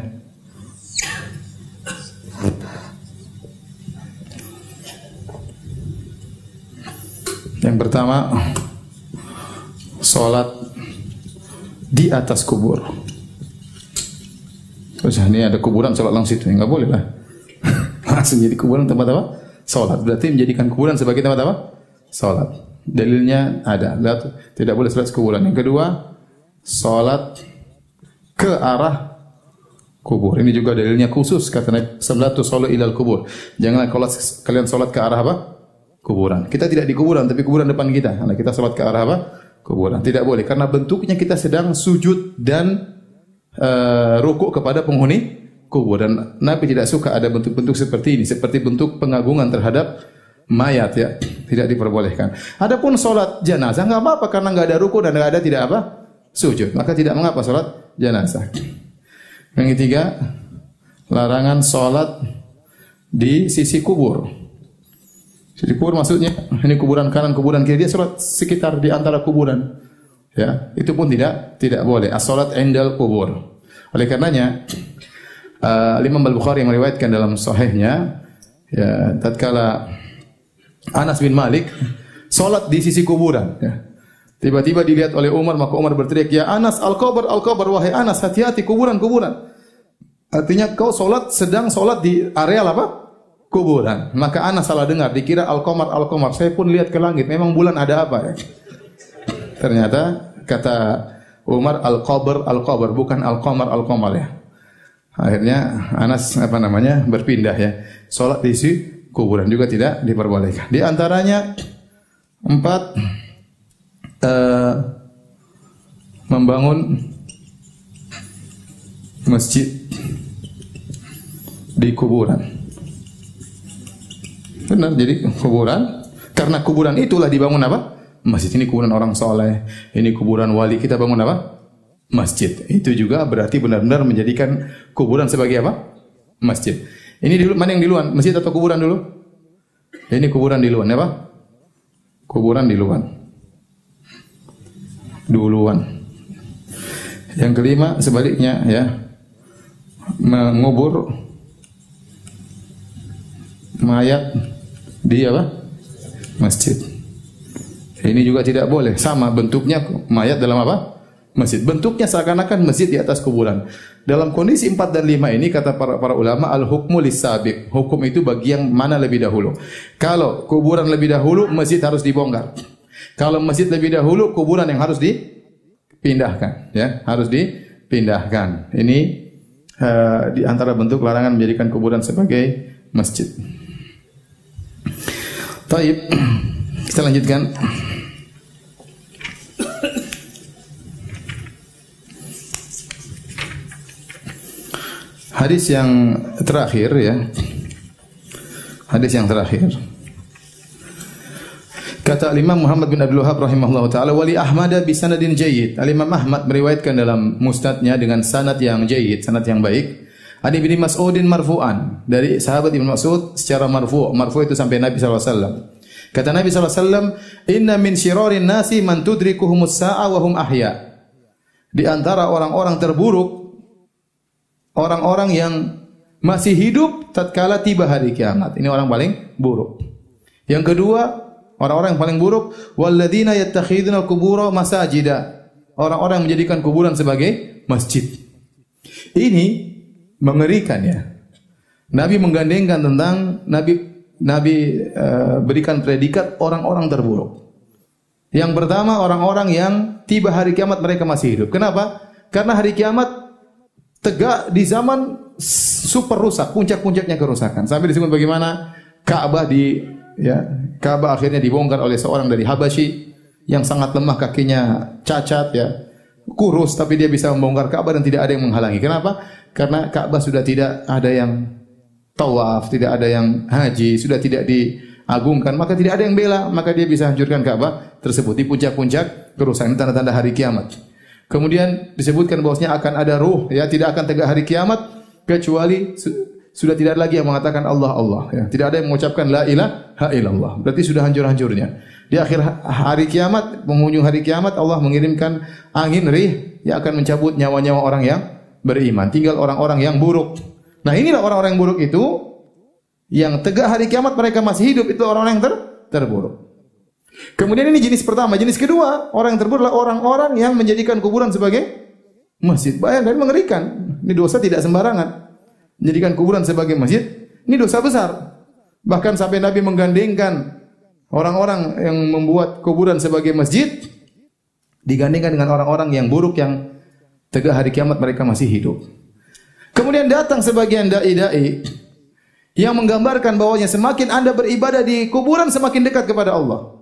Yang pertama salat di atas kubur. Terus ini ada kuburan salat langsung itu, enggak boleh lah. Langsung jadi kuburan tempat apa? Salat. Berarti menjadikan kuburan sebagai tempat apa? Salat. Dalilnya ada. Tidak boleh salat kuburan. Yang kedua, salat ke arah kubur. Ini juga dalilnya khusus kata Nabi sallallahu alaihi ilal kubur. Janganlah kalau kalian salat ke arah apa? Kuburan. Kita tidak di kuburan tapi kuburan depan kita. Nah, kita salat ke arah apa? Kuburan. Tidak boleh karena bentuknya kita sedang sujud dan uh, rukuk kepada penghuni kubur dan Nabi tidak suka ada bentuk-bentuk seperti ini, seperti bentuk pengagungan terhadap mayat ya tidak diperbolehkan. Adapun sholat jenazah nggak apa-apa karena nggak ada ruku dan nggak ada tidak apa sujud maka tidak mengapa sholat jenazah. Yang ketiga larangan sholat di sisi kubur. Sisi kubur maksudnya ini kuburan kanan kuburan kiri dia sholat sekitar di antara kuburan. Ya itu pun tidak tidak boleh. As sholat endal kubur. Oleh karenanya uh, Imam Al Bukhari yang meriwayatkan dalam sahihnya ya tatkala Anas bin Malik salat di sisi kuburan ya. Tiba-tiba dilihat oleh Umar, maka Umar berteriak, "Ya Anas, al-qabr, al-qabr, wahai Anas, hati-hati kuburan, kuburan." Artinya kau solat sedang solat di areal apa? Kuburan. Maka Anas salah dengar, dikira al-qamar, al-qamar. Saya pun lihat ke langit, memang bulan ada apa ya? Ternyata kata Umar al-qabr, al-qabr, bukan al-qamar, al-qamar ya. Akhirnya Anas apa namanya berpindah ya. Solat di kuburan juga tidak diperbolehkan. Di antaranya empat uh, membangun masjid di kuburan. Benar, jadi kuburan karena kuburan itulah dibangun apa? Masjid ini kuburan orang soleh, ini kuburan wali kita bangun apa? Masjid. Itu juga berarti benar-benar menjadikan kuburan sebagai apa? Masjid. Ini dulu mana yang di luar? Masjid atau kuburan dulu? Ini kuburan di luar, Pak? Kuburan di luar. Duluan. Yang kelima sebaliknya ya. Mengubur mayat di apa? Masjid. Ini juga tidak boleh. Sama bentuknya mayat dalam apa? Masjid. Bentuknya seakan-akan masjid di atas kuburan. Dalam kondisi 4 dan 5 ini kata para para ulama al-hukmu lisabiq. Hukum itu bagi yang mana lebih dahulu. Kalau kuburan lebih dahulu, masjid harus dibongkar. Kalau masjid lebih dahulu, kuburan yang harus dipindahkan, ya, harus dipindahkan. Ini uh, di antara bentuk larangan menjadikan kuburan sebagai masjid. Taib. Kita lanjutkan. Hadis yang terakhir ya. Hadis yang terakhir. Kata Imam Muhammad bin Abdul Wahab rahimahullah taala wali Ahmad bi sanadin jayyid. Al Imam Ahmad meriwayatkan dalam musnadnya dengan sanad yang jayyid, sanad yang baik. Ani bin Mas'udin marfu'an dari sahabat Ibnu Mas'ud secara marfu'. Marfu' itu sampai Nabi wasallam. Kata Nabi SAW, Inna min syirarin nasi man tudrikuhumus sa'a wa hum ahya. Di antara orang-orang terburuk, orang-orang yang masih hidup tatkala tiba hari kiamat. Ini orang paling buruk. Yang kedua, orang-orang yang paling buruk, walladzina yattakhiduna kubura masajida. Orang-orang yang menjadikan kuburan sebagai masjid. Ini mengerikan ya. Nabi menggandengkan tentang Nabi Nabi uh, berikan predikat orang-orang terburuk. Yang pertama orang-orang yang tiba hari kiamat mereka masih hidup. Kenapa? Karena hari kiamat tegak di zaman super rusak, puncak-puncaknya kerusakan. Sampai disebut bagaimana Ka'bah di ya, Ka'bah akhirnya dibongkar oleh seorang dari Habasyi yang sangat lemah kakinya cacat ya. Kurus tapi dia bisa membongkar Ka'bah dan tidak ada yang menghalangi. Kenapa? Karena Ka'bah sudah tidak ada yang tawaf, tidak ada yang haji, sudah tidak diagungkan, maka tidak ada yang bela, maka dia bisa hancurkan Ka'bah tersebut di puncak-puncak kerusakan tanda-tanda hari kiamat. Kemudian disebutkan bahwasanya akan ada ruh ya, tidak akan tegak hari kiamat kecuali sudah tidak ada lagi yang mengatakan Allah Allah ya. Tidak ada yang mengucapkan la ilaha illallah. Berarti sudah hancur-hancurnya. Di akhir hari kiamat, penghujung hari kiamat Allah mengirimkan angin rih yang akan mencabut nyawa-nyawa orang yang beriman. Tinggal orang-orang yang buruk. Nah inilah orang-orang yang buruk itu yang tegak hari kiamat mereka masih hidup itu orang-orang yang ter terburuk. Kemudian ini jenis pertama, jenis kedua orang yang terburuk adalah orang-orang yang menjadikan kuburan sebagai masjid. Bayangkan mengerikan. Ini dosa tidak sembarangan. Menjadikan kuburan sebagai masjid, ini dosa besar. Bahkan sampai Nabi menggandengkan orang-orang yang membuat kuburan sebagai masjid digandingkan dengan orang-orang yang buruk yang tegak hari kiamat mereka masih hidup. Kemudian datang sebagian dai-dai yang menggambarkan bahwanya semakin Anda beribadah di kuburan semakin dekat kepada Allah.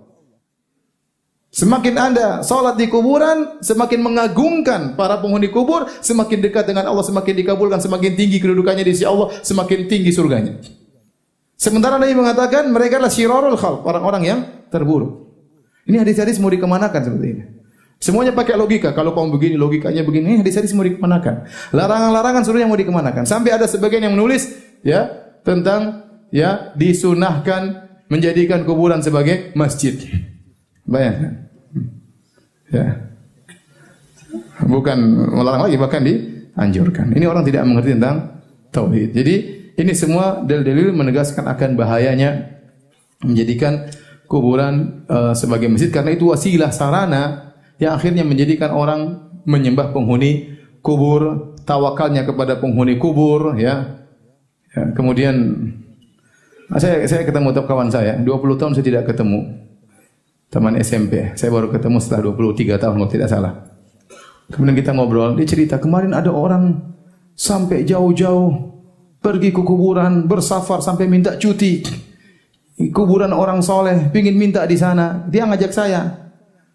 Semakin Anda salat di kuburan, semakin mengagungkan para penghuni kubur, semakin dekat dengan Allah, semakin dikabulkan, semakin tinggi kedudukannya di sisi Allah, semakin tinggi surganya. Sementara Nabi mengatakan mereka adalah syirarul khalq, orang-orang yang terburuk. Ini hadis-hadis mau dikemanakan seperti ini. Semuanya pakai logika. Kalau kamu begini, logikanya begini. Hadis-hadis mau dikemanakan. Larangan-larangan seluruhnya mau dikemanakan. Sampai ada sebagian yang menulis ya tentang ya disunahkan menjadikan kuburan sebagai masjid. Bayangkan. Ya. Bukan melarang lagi bahkan dianjurkan. Ini orang tidak mengerti tentang tauhid. Jadi ini semua dalil-dalil menegaskan akan bahayanya menjadikan kuburan uh, sebagai masjid karena itu wasilah sarana yang akhirnya menjadikan orang menyembah penghuni kubur, tawakalnya kepada penghuni kubur, ya. ya kemudian saya saya ketemu kawan saya, 20 tahun saya tidak ketemu. Teman SMP, saya baru ketemu setelah 23 tahun kalau tidak salah. Kemudian kita ngobrol, dia cerita kemarin ada orang sampai jauh-jauh pergi ke kuburan, bersafar sampai minta cuti. Kuburan orang soleh, pingin minta di sana. Dia ngajak saya,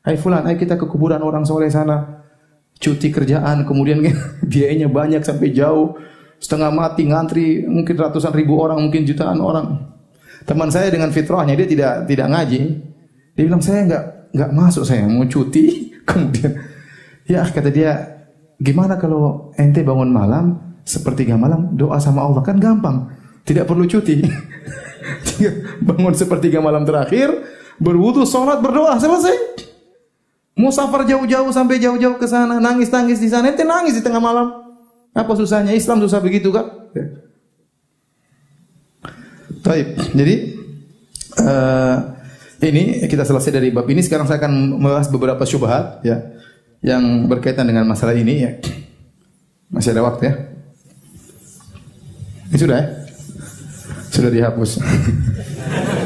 Hai fulan, ayo kita ke kuburan orang soleh sana. Cuti kerjaan, kemudian biayanya banyak sampai jauh. setengah mati ngantri mungkin ratusan ribu orang, mungkin jutaan orang. Teman saya dengan fitrahnya dia tidak tidak ngaji. Dia bilang saya nggak nggak masuk saya mau cuti. Kemudian ya kata dia gimana kalau ente bangun malam sepertiga malam doa sama Allah kan gampang. Tidak perlu cuti. bangun sepertiga malam terakhir berwudu, sholat, berdoa selesai. Safar jauh-jauh sampai jauh-jauh ke sana, nangis-nangis di sana, ente nangis di tengah malam. Apa susahnya? Islam susah begitu kan? Baik, jadi uh, ini kita selesai dari bab ini. Sekarang saya akan membahas beberapa syubhat ya yang berkaitan dengan masalah ini ya. Masih ada waktu ya? Ini sudah ya? Sudah dihapus.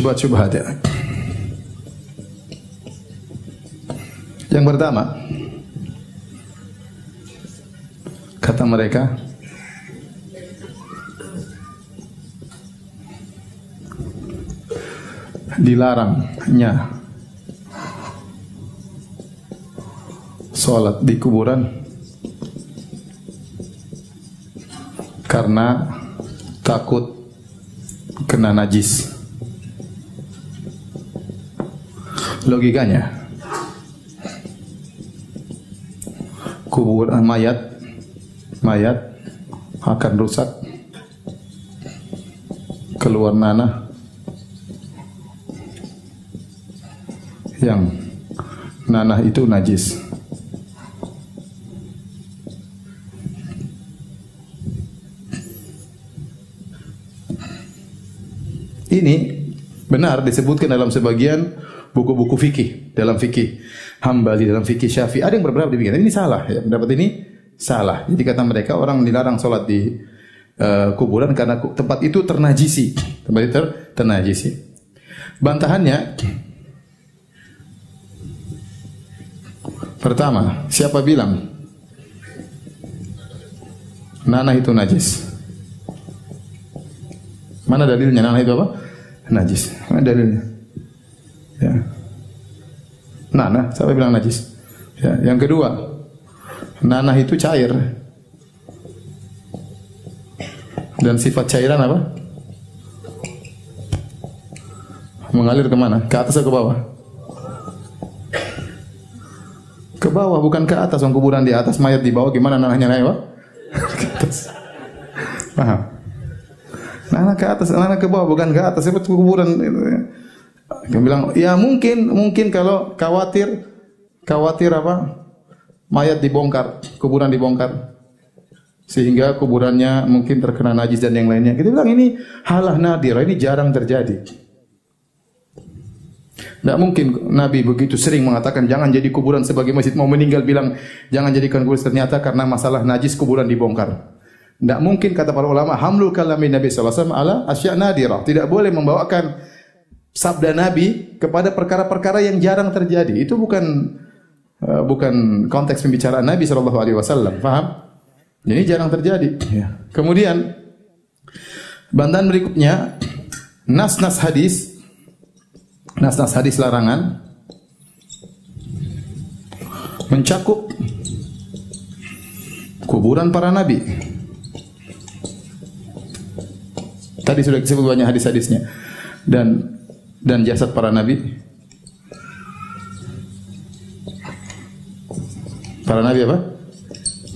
syubhat-syubhat ya. Yang pertama, kata mereka, dilarangnya sholat di kuburan karena takut kena najis. Logikanya. Kubur eh, mayat mayat akan rusak. Keluar nanah. Yang nanah itu najis. Ini benar disebutkan dalam sebagian buku-buku fikih dalam fikih Hambali dalam fikih Syafi'i ada yang beberapa demikian. Ini salah ya. Pendapat ini salah. Jadi kata mereka orang dilarang sholat di uh, kuburan karena tempat itu ternajisi. Tempat itu ter ternajisi. Bantahannya Pertama, siapa bilang nanah itu najis? Mana dalilnya nanah itu apa? Najis. Mana dalilnya? Ya. Nanah, siapa bilang najis? Ya, yang kedua, nanah itu cair. Dan sifat cairan apa? Mengalir ke mana? Ke atas atau ke bawah? Ke bawah, bukan ke atas. Orang kuburan di atas, mayat di bawah. Gimana nanahnya naik, Pak? ke atas. Paham? Ke atas, nanah ke bawah, bukan ke atas. Sebab kuburan. Itu, ya. Dia bilang, ya mungkin, mungkin kalau khawatir, khawatir apa? Mayat dibongkar, kuburan dibongkar. Sehingga kuburannya mungkin terkena najis dan yang lainnya. Kita bilang ini halah nadir, ini jarang terjadi. Tidak mungkin Nabi begitu sering mengatakan jangan jadi kuburan sebagai masjid mau meninggal bilang jangan jadikan kuburan ternyata karena masalah najis kuburan dibongkar. Tidak mungkin kata para ulama hamlul kalami Nabi wasallam ala asya nadirah. Tidak boleh membawakan sabda Nabi kepada perkara-perkara yang jarang terjadi. Itu bukan uh, bukan konteks pembicaraan Nabi Shallallahu Alaihi Wasallam. Faham? Ini jarang terjadi. Ya. Kemudian bantahan berikutnya nas-nas hadis, nas-nas hadis larangan mencakup kuburan para nabi. Tadi sudah disebut banyak hadis-hadisnya. Dan dan jasad para nabi? Para nabi apa?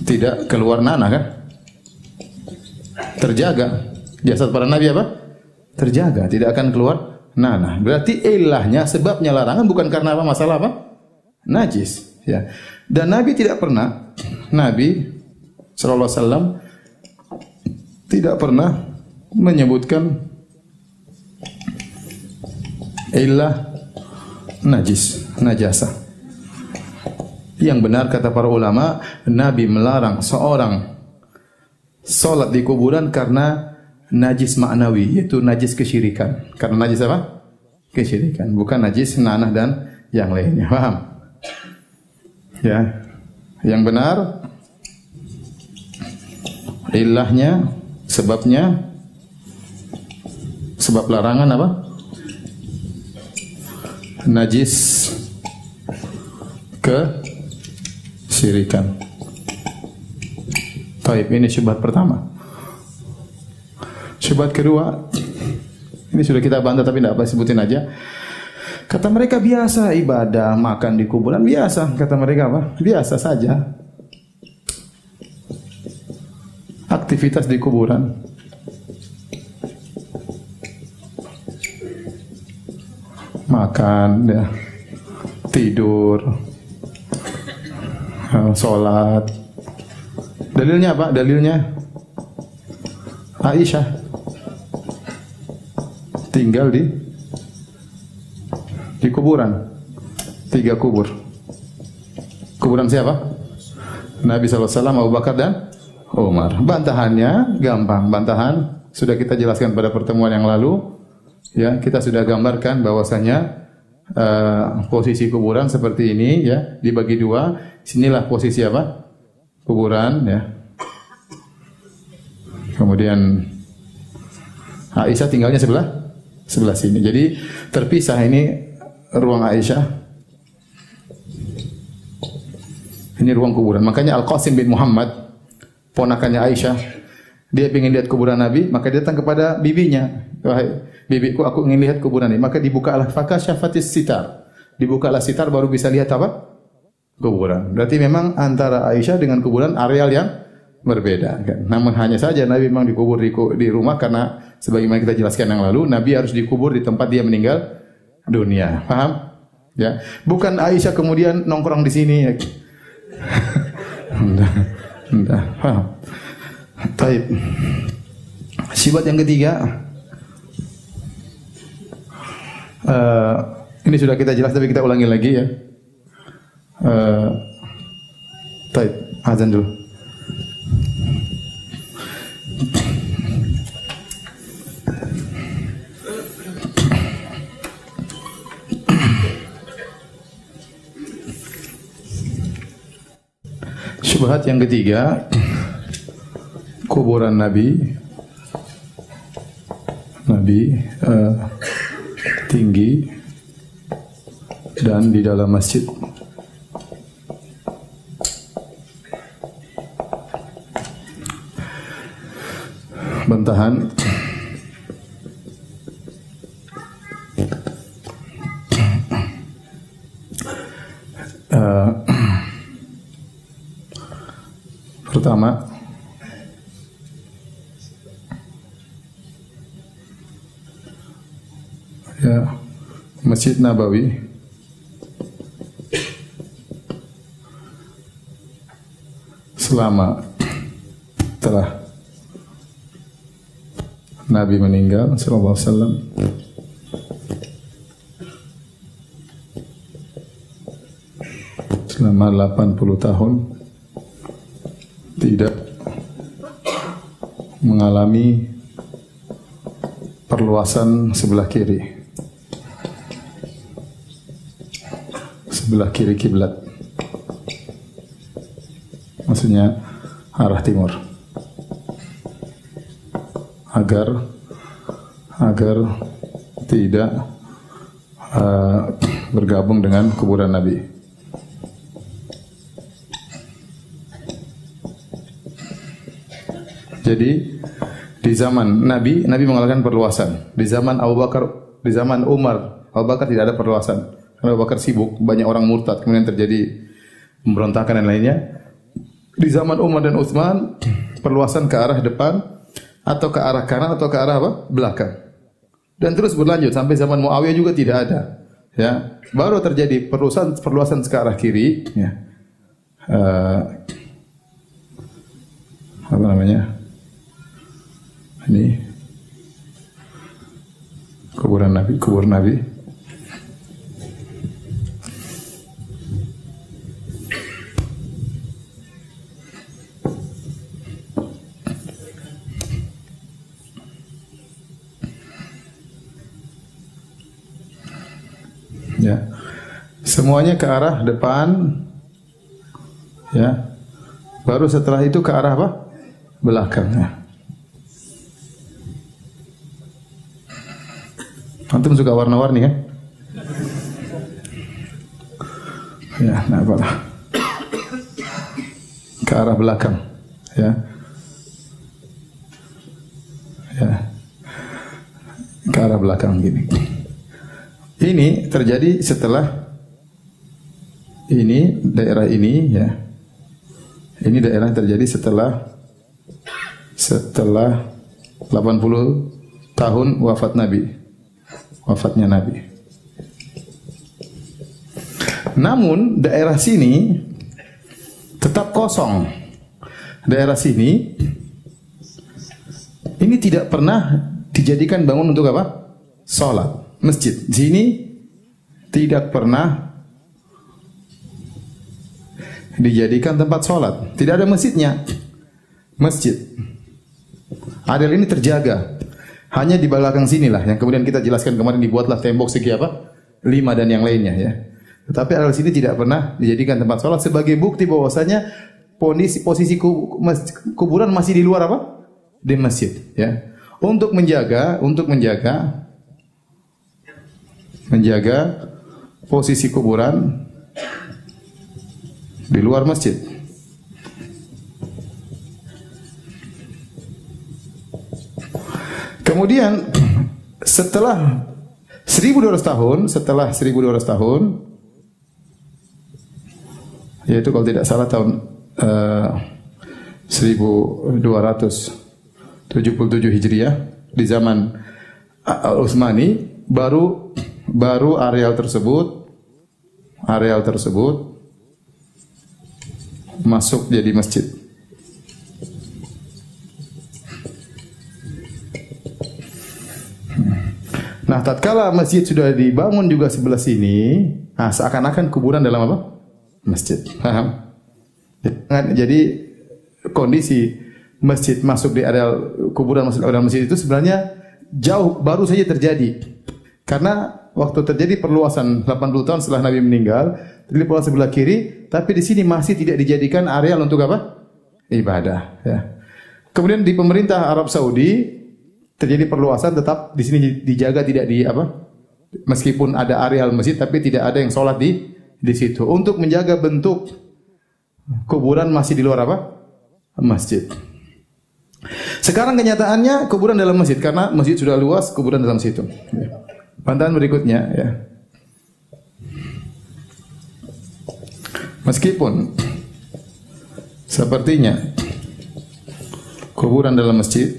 Tidak keluar nanah kan? Terjaga. Jasad para nabi apa? Terjaga, tidak akan keluar nanah. Berarti ilahnya, sebabnya larangan bukan karena apa? Masalah apa? Najis. Ya. Dan Nabi tidak pernah, Nabi Sallallahu Alaihi Wasallam tidak pernah menyebutkan illa najis, najasa. Yang benar kata para ulama, Nabi melarang seorang salat di kuburan karena najis maknawi, yaitu najis kesyirikan. Karena najis apa? kesyirikan, bukan najis nanah dan yang lainnya. Paham? Ya. Yang benar ilahnya, sebabnya sebab larangan apa? Najis ke syirikan. Taib ini syubhat pertama. Syubhat kedua, ini sudah kita bantah tapi tidak apa sebutin aja. Kata mereka biasa ibadah, makan di kuburan biasa. Kata mereka apa? Biasa saja. Aktivitas di kuburan. Makan, ya. tidur, eh, sholat. Dalilnya apa? Dalilnya Aisyah tinggal di di kuburan. Tiga kubur. Kuburan siapa? Nabi SAW, Abu Bakar dan Umar. Bantahannya gampang. Bantahan sudah kita jelaskan pada pertemuan yang lalu. Ya, kita sudah gambarkan bahwasanya uh, posisi kuburan seperti ini ya, dibagi dua. Sinilah posisi apa? Kuburan ya. Kemudian Aisyah tinggalnya sebelah sebelah sini. Jadi terpisah ini ruang Aisyah. Ini ruang kuburan. Makanya Al-Qasim bin Muhammad, ponakannya Aisyah, dia ingin lihat kuburan Nabi, maka dia datang kepada bibinya. Wahai bibiku, aku ingin lihat kuburan ini. Maka dibukalah fakasyafatis sitar. Dibukalah sitar baru bisa lihat apa? Kuburan. Berarti memang antara Aisyah dengan kuburan areal yang berbeda. Kan? Namun hanya saja Nabi memang dikubur di, di rumah karena sebagaimana kita jelaskan yang lalu, Nabi harus dikubur di tempat dia meninggal dunia. Paham? Ya. Bukan Aisyah kemudian nongkrong di sini. Ya. Entah. Entah. Paham? Taib. Sifat yang ketiga. Uh, ini sudah kita jelas tapi kita ulangi lagi ya. Uh. Azan dulu. Syubhat yang ketiga kuburan Nabi Nabi uh, tinggi dan di dalam masjid. Bantahan Masjid Nabawi selama telah Nabi meninggal sallallahu alaihi wasallam selama 80 tahun tidak mengalami perluasan sebelah kiri. Sebelah kiri kiblat. Maksudnya arah timur. Agar agar tidak uh, bergabung dengan kuburan Nabi. Jadi di zaman Nabi, Nabi mengalahkan perluasan. Di zaman Abu Bakar, di zaman Umar, Abu Bakar tidak ada perluasan. Karena Abu Bakar sibuk, banyak orang murtad, kemudian terjadi pemberontakan dan lainnya. Di zaman Umar dan Utsman, perluasan ke arah depan atau ke arah kanan atau ke arah apa? belakang. Dan terus berlanjut sampai zaman Muawiyah juga tidak ada. Ya, baru terjadi perluasan perluasan ke arah kiri. Ya. Uh, apa namanya? Ini kuburan Nabi, kubur Nabi. Semuanya ke arah depan. Ya. Baru setelah itu ke arah apa? Belakang. Ya. Antum suka warna-warni kan? Ya, nah apalah. Ke arah belakang. Ya. Ya. Ke arah belakang gini. Ini terjadi setelah ini daerah ini ya. Ini daerah yang terjadi setelah setelah 80 tahun wafat Nabi. Wafatnya Nabi. Namun daerah sini tetap kosong. Daerah sini ini tidak pernah dijadikan bangun untuk apa? Salat. Masjid. Sini tidak pernah dijadikan tempat sholat. Tidak ada masjidnya. Masjid. Areal ini terjaga. Hanya di belakang sinilah yang kemudian kita jelaskan kemarin dibuatlah tembok segi apa? Lima dan yang lainnya ya. Tetapi areal sini tidak pernah dijadikan tempat sholat sebagai bukti bahwasanya posisi, posisi kuburan masih di luar apa? Di masjid ya. Untuk menjaga, untuk menjaga menjaga posisi kuburan di luar masjid. Kemudian setelah 1200 tahun, setelah 1200 tahun yaitu kalau tidak salah tahun uh, 1277 Hijriah di zaman Al-Utsmani baru baru areal tersebut areal tersebut masuk jadi masjid. Nah, tatkala masjid sudah dibangun juga sebelah sini, nah seakan-akan kuburan dalam apa? Masjid. Paham? Jadi kondisi masjid masuk di area kuburan masuk area masjid itu sebenarnya jauh baru saja terjadi. Karena waktu terjadi perluasan 80 tahun setelah Nabi meninggal, di pulau sebelah kiri, tapi di sini masih tidak dijadikan areal untuk apa? Ibadah. Ya. Kemudian di pemerintah Arab Saudi terjadi perluasan, tetap di sini dijaga tidak di apa? Meskipun ada areal masjid, tapi tidak ada yang sholat di di situ. Untuk menjaga bentuk kuburan masih di luar apa? Masjid. Sekarang kenyataannya kuburan dalam masjid karena masjid sudah luas, kuburan dalam situ. Ya. Bantahan berikutnya ya. Meskipun sepertinya kuburan dalam masjid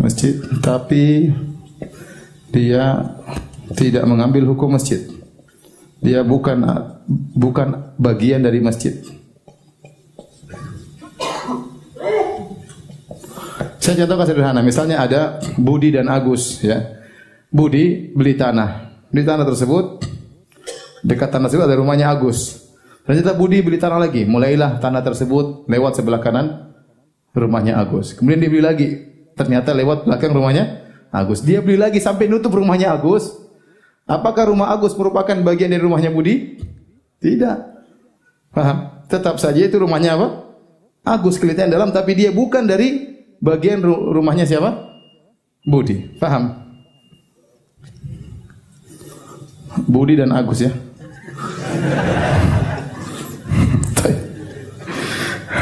masjid tapi dia tidak mengambil hukum masjid. Dia bukan bukan bagian dari masjid. Saya contohkan sederhana, misalnya ada Budi dan Agus ya. Budi beli tanah, di tanah tersebut dekat tanah tersebut ada rumahnya Agus. Ternyata Budi beli tanah lagi. Mulailah tanah tersebut lewat sebelah kanan rumahnya Agus. Kemudian dia beli lagi. Ternyata lewat belakang rumahnya Agus. Dia beli lagi sampai nutup rumahnya Agus. Apakah rumah Agus merupakan bagian dari rumahnya Budi? Tidak. Paham? Tetap saja itu rumahnya apa? Agus kelihatan dalam tapi dia bukan dari bagian rumahnya siapa? Budi. Paham? Budi dan Agus ya.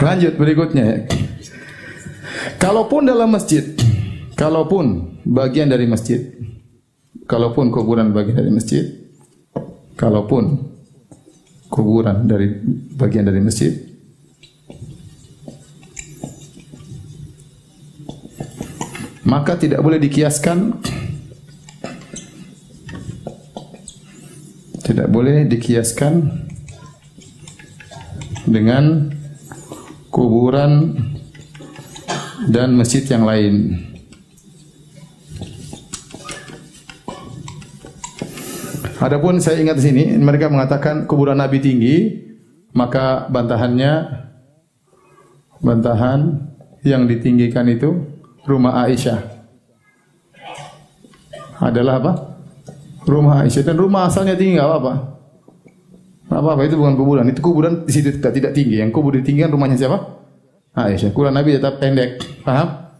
Lanjut berikutnya ya. Kalaupun dalam masjid, kalaupun bagian dari masjid, kalaupun kuburan bagian dari masjid, kalaupun kuburan dari bagian dari masjid, maka tidak boleh dikiaskan tidak boleh dikiaskan dengan kuburan dan masjid yang lain. Adapun saya ingat di sini mereka mengatakan kuburan Nabi tinggi, maka bantahannya bantahan yang ditinggikan itu rumah Aisyah. adalah apa? Rumah Aisyah dan rumah asalnya tinggi enggak apa-apa. Apa-apa itu bukan kuburan. Itu kuburan di situ tidak, tidak tinggi. Yang kubur ditinggikan rumahnya siapa? Aisyah. Kuburan Nabi tetap pendek. Paham?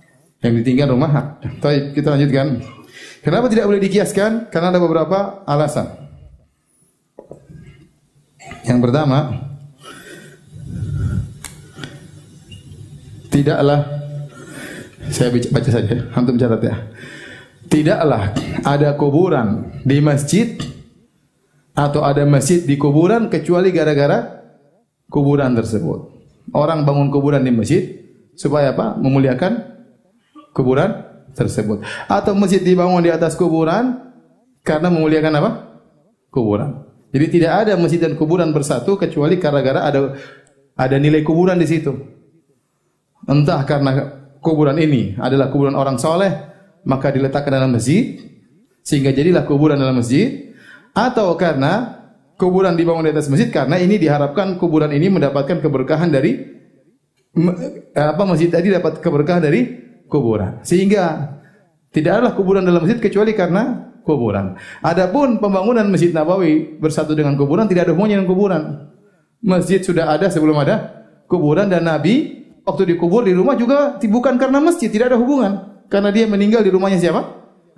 Yang ditinggikan rumah. Baik, kita lanjutkan. Kenapa tidak boleh dikiaskan? Karena ada beberapa alasan. Yang pertama, tidaklah saya baca saja, antum catat ya. Tidaklah ada kuburan di masjid atau ada masjid di kuburan kecuali gara-gara kuburan tersebut. Orang bangun kuburan di masjid supaya apa? Memuliakan kuburan tersebut. Atau masjid dibangun di atas kuburan karena memuliakan apa? Kuburan. Jadi tidak ada masjid dan kuburan bersatu kecuali gara-gara ada ada nilai kuburan di situ. Entah karena kuburan ini adalah kuburan orang soleh, maka diletakkan dalam masjid sehingga jadilah kuburan dalam masjid atau karena kuburan dibangun di atas masjid karena ini diharapkan kuburan ini mendapatkan keberkahan dari apa masjid tadi dapat keberkahan dari kuburan sehingga tidak adalah kuburan dalam masjid kecuali karena kuburan. Adapun pembangunan Masjid Nabawi bersatu dengan kuburan tidak ada hubungannya dengan kuburan. Masjid sudah ada sebelum ada kuburan dan Nabi waktu dikubur di rumah juga bukan karena masjid, tidak ada hubungan. Karena dia meninggal di rumahnya siapa?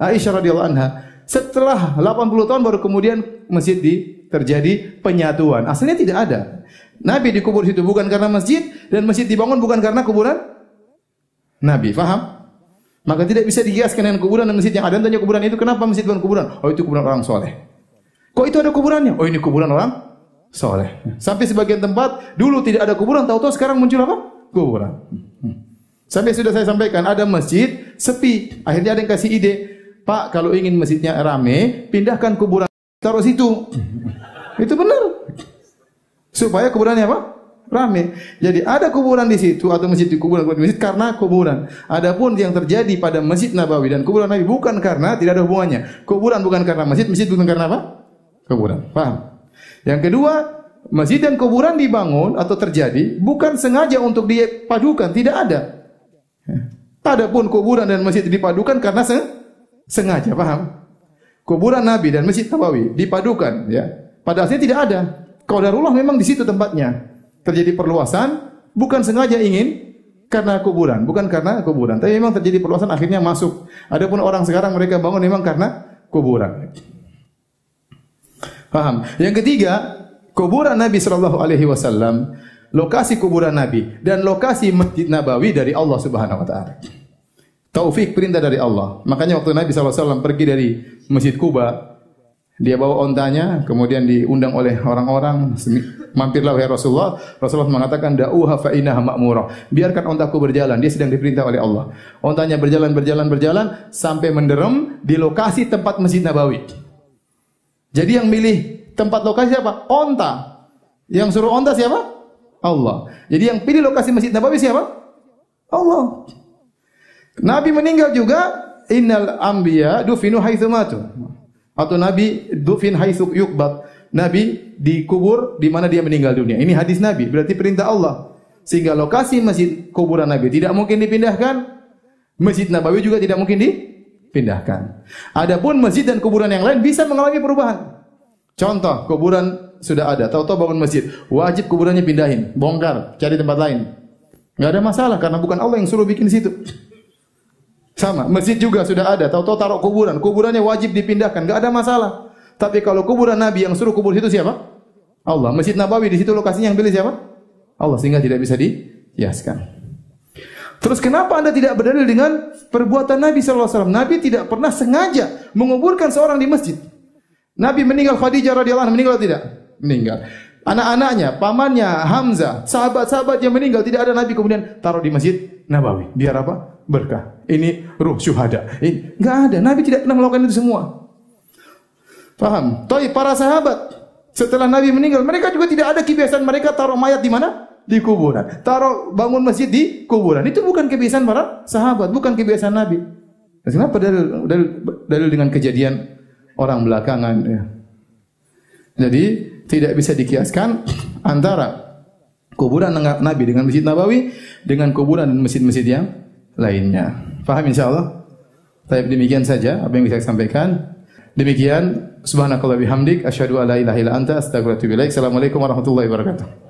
Aisyah radhiyallahu anha. Setelah 80 tahun baru kemudian masjid di terjadi penyatuan. Asalnya tidak ada. Nabi dikubur situ bukan karena masjid dan masjid dibangun bukan karena kuburan Nabi. Faham? Maka tidak bisa dihiaskan dengan kuburan dan masjid yang ada. Tanya kuburan itu kenapa masjid bukan kuburan? Oh itu kuburan orang soleh. Kok itu ada kuburannya? Oh ini kuburan orang soleh. Sampai sebagian tempat dulu tidak ada kuburan, tahu-tahu sekarang muncul apa? Kuburan. Sampai sudah saya sampaikan, ada masjid sepi. Akhirnya ada yang kasih ide, Pak, kalau ingin masjidnya rame, pindahkan kuburan taruh situ. Itu benar. Supaya kuburannya apa? Rame. Jadi ada kuburan di situ atau masjid di kuburan, kuburan masjid karena kuburan. Adapun yang terjadi pada Masjid Nabawi dan kuburan Nabi bukan karena tidak ada hubungannya. Kuburan bukan karena masjid, masjid bukan karena apa? Kuburan. Paham? Yang kedua, masjid dan kuburan dibangun atau terjadi bukan sengaja untuk dipadukan, tidak ada. Adapun kuburan dan masjid dipadukan karena sengaja, paham? Kuburan Nabi dan Masjid Nabawi dipadukan, ya. Pada aslinya tidak ada. Qadarullah memang di situ tempatnya. Terjadi perluasan bukan sengaja ingin karena kuburan, bukan karena kuburan. Tapi memang terjadi perluasan akhirnya masuk. Adapun orang sekarang mereka bangun memang karena kuburan. Paham? Yang ketiga, kuburan Nabi sallallahu alaihi wasallam lokasi kuburan Nabi dan lokasi Masjid Nabawi dari Allah Subhanahu wa taala. Taufik perintah dari Allah. Makanya waktu Nabi SAW pergi dari Masjid Kuba, dia bawa ontanya, kemudian diundang oleh orang-orang, mampirlah wahai Rasulullah. Rasulullah mengatakan, Da'uha fa'inaha ma'murah. Biarkan ontaku berjalan, dia sedang diperintah oleh Allah. Ontanya berjalan, berjalan, berjalan, sampai menderem di lokasi tempat Masjid Nabawi. Jadi yang milih tempat lokasi siapa? Onta. Yang suruh onta siapa? Allah. Jadi yang pilih lokasi Masjid Nabawi siapa? Allah. Nabi meninggal juga innal anbiya dufinu haitsu matu. Atau Nabi dufin haitsu yukbat. Nabi dikubur di mana dia meninggal dunia. Ini hadis Nabi, berarti perintah Allah. Sehingga lokasi masjid kuburan Nabi tidak mungkin dipindahkan. Masjid Nabawi juga tidak mungkin dipindahkan. Adapun masjid dan kuburan yang lain bisa mengalami perubahan. Contoh, kuburan sudah ada, tahu-tahu bangun masjid, wajib kuburannya pindahin, bongkar, cari tempat lain. Enggak ada masalah karena bukan Allah yang suruh bikin situ. Sama, masjid juga sudah ada, tahu-tahu taruh kuburan, kuburannya wajib dipindahkan, enggak ada masalah. Tapi kalau kuburan Nabi yang suruh kubur situ siapa? Allah. Masjid Nabawi di situ lokasinya yang pilih siapa? Allah sehingga tidak bisa dihiaskan. Terus kenapa Anda tidak berdalil dengan perbuatan Nabi SAW? Nabi tidak pernah sengaja menguburkan seorang di masjid. Nabi meninggal Khadijah radhiyallahu anha meninggal tidak? Meninggal. Anak-anaknya, pamannya, Hamzah, sahabat-sahabat yang meninggal tidak ada Nabi kemudian taruh di Masjid Nabawi. Biar apa? Berkah. Ini ruh syuhada. Ini enggak ada. Nabi tidak pernah melakukan itu semua. Paham? Tapi para sahabat setelah Nabi meninggal, mereka juga tidak ada kebiasaan mereka taruh mayat di mana? Di kuburan. Taruh bangun masjid di kuburan. Itu bukan kebiasaan para sahabat, bukan kebiasaan Nabi. Kenapa dalil, dalil, dalil dengan kejadian orang belakangan? Ya. Jadi tidak bisa dikiaskan antara kuburan Nabi dengan Masjid Nabawi dengan kuburan dan masjid-masjid yang lainnya. Faham insyaallah? Baik, demikian saja apa yang bisa saya sampaikan. Demikian subhanakallah bihamdik asyhadu alla ilaha illa anta ilaik. Assalamualaikum warahmatullahi wabarakatuh.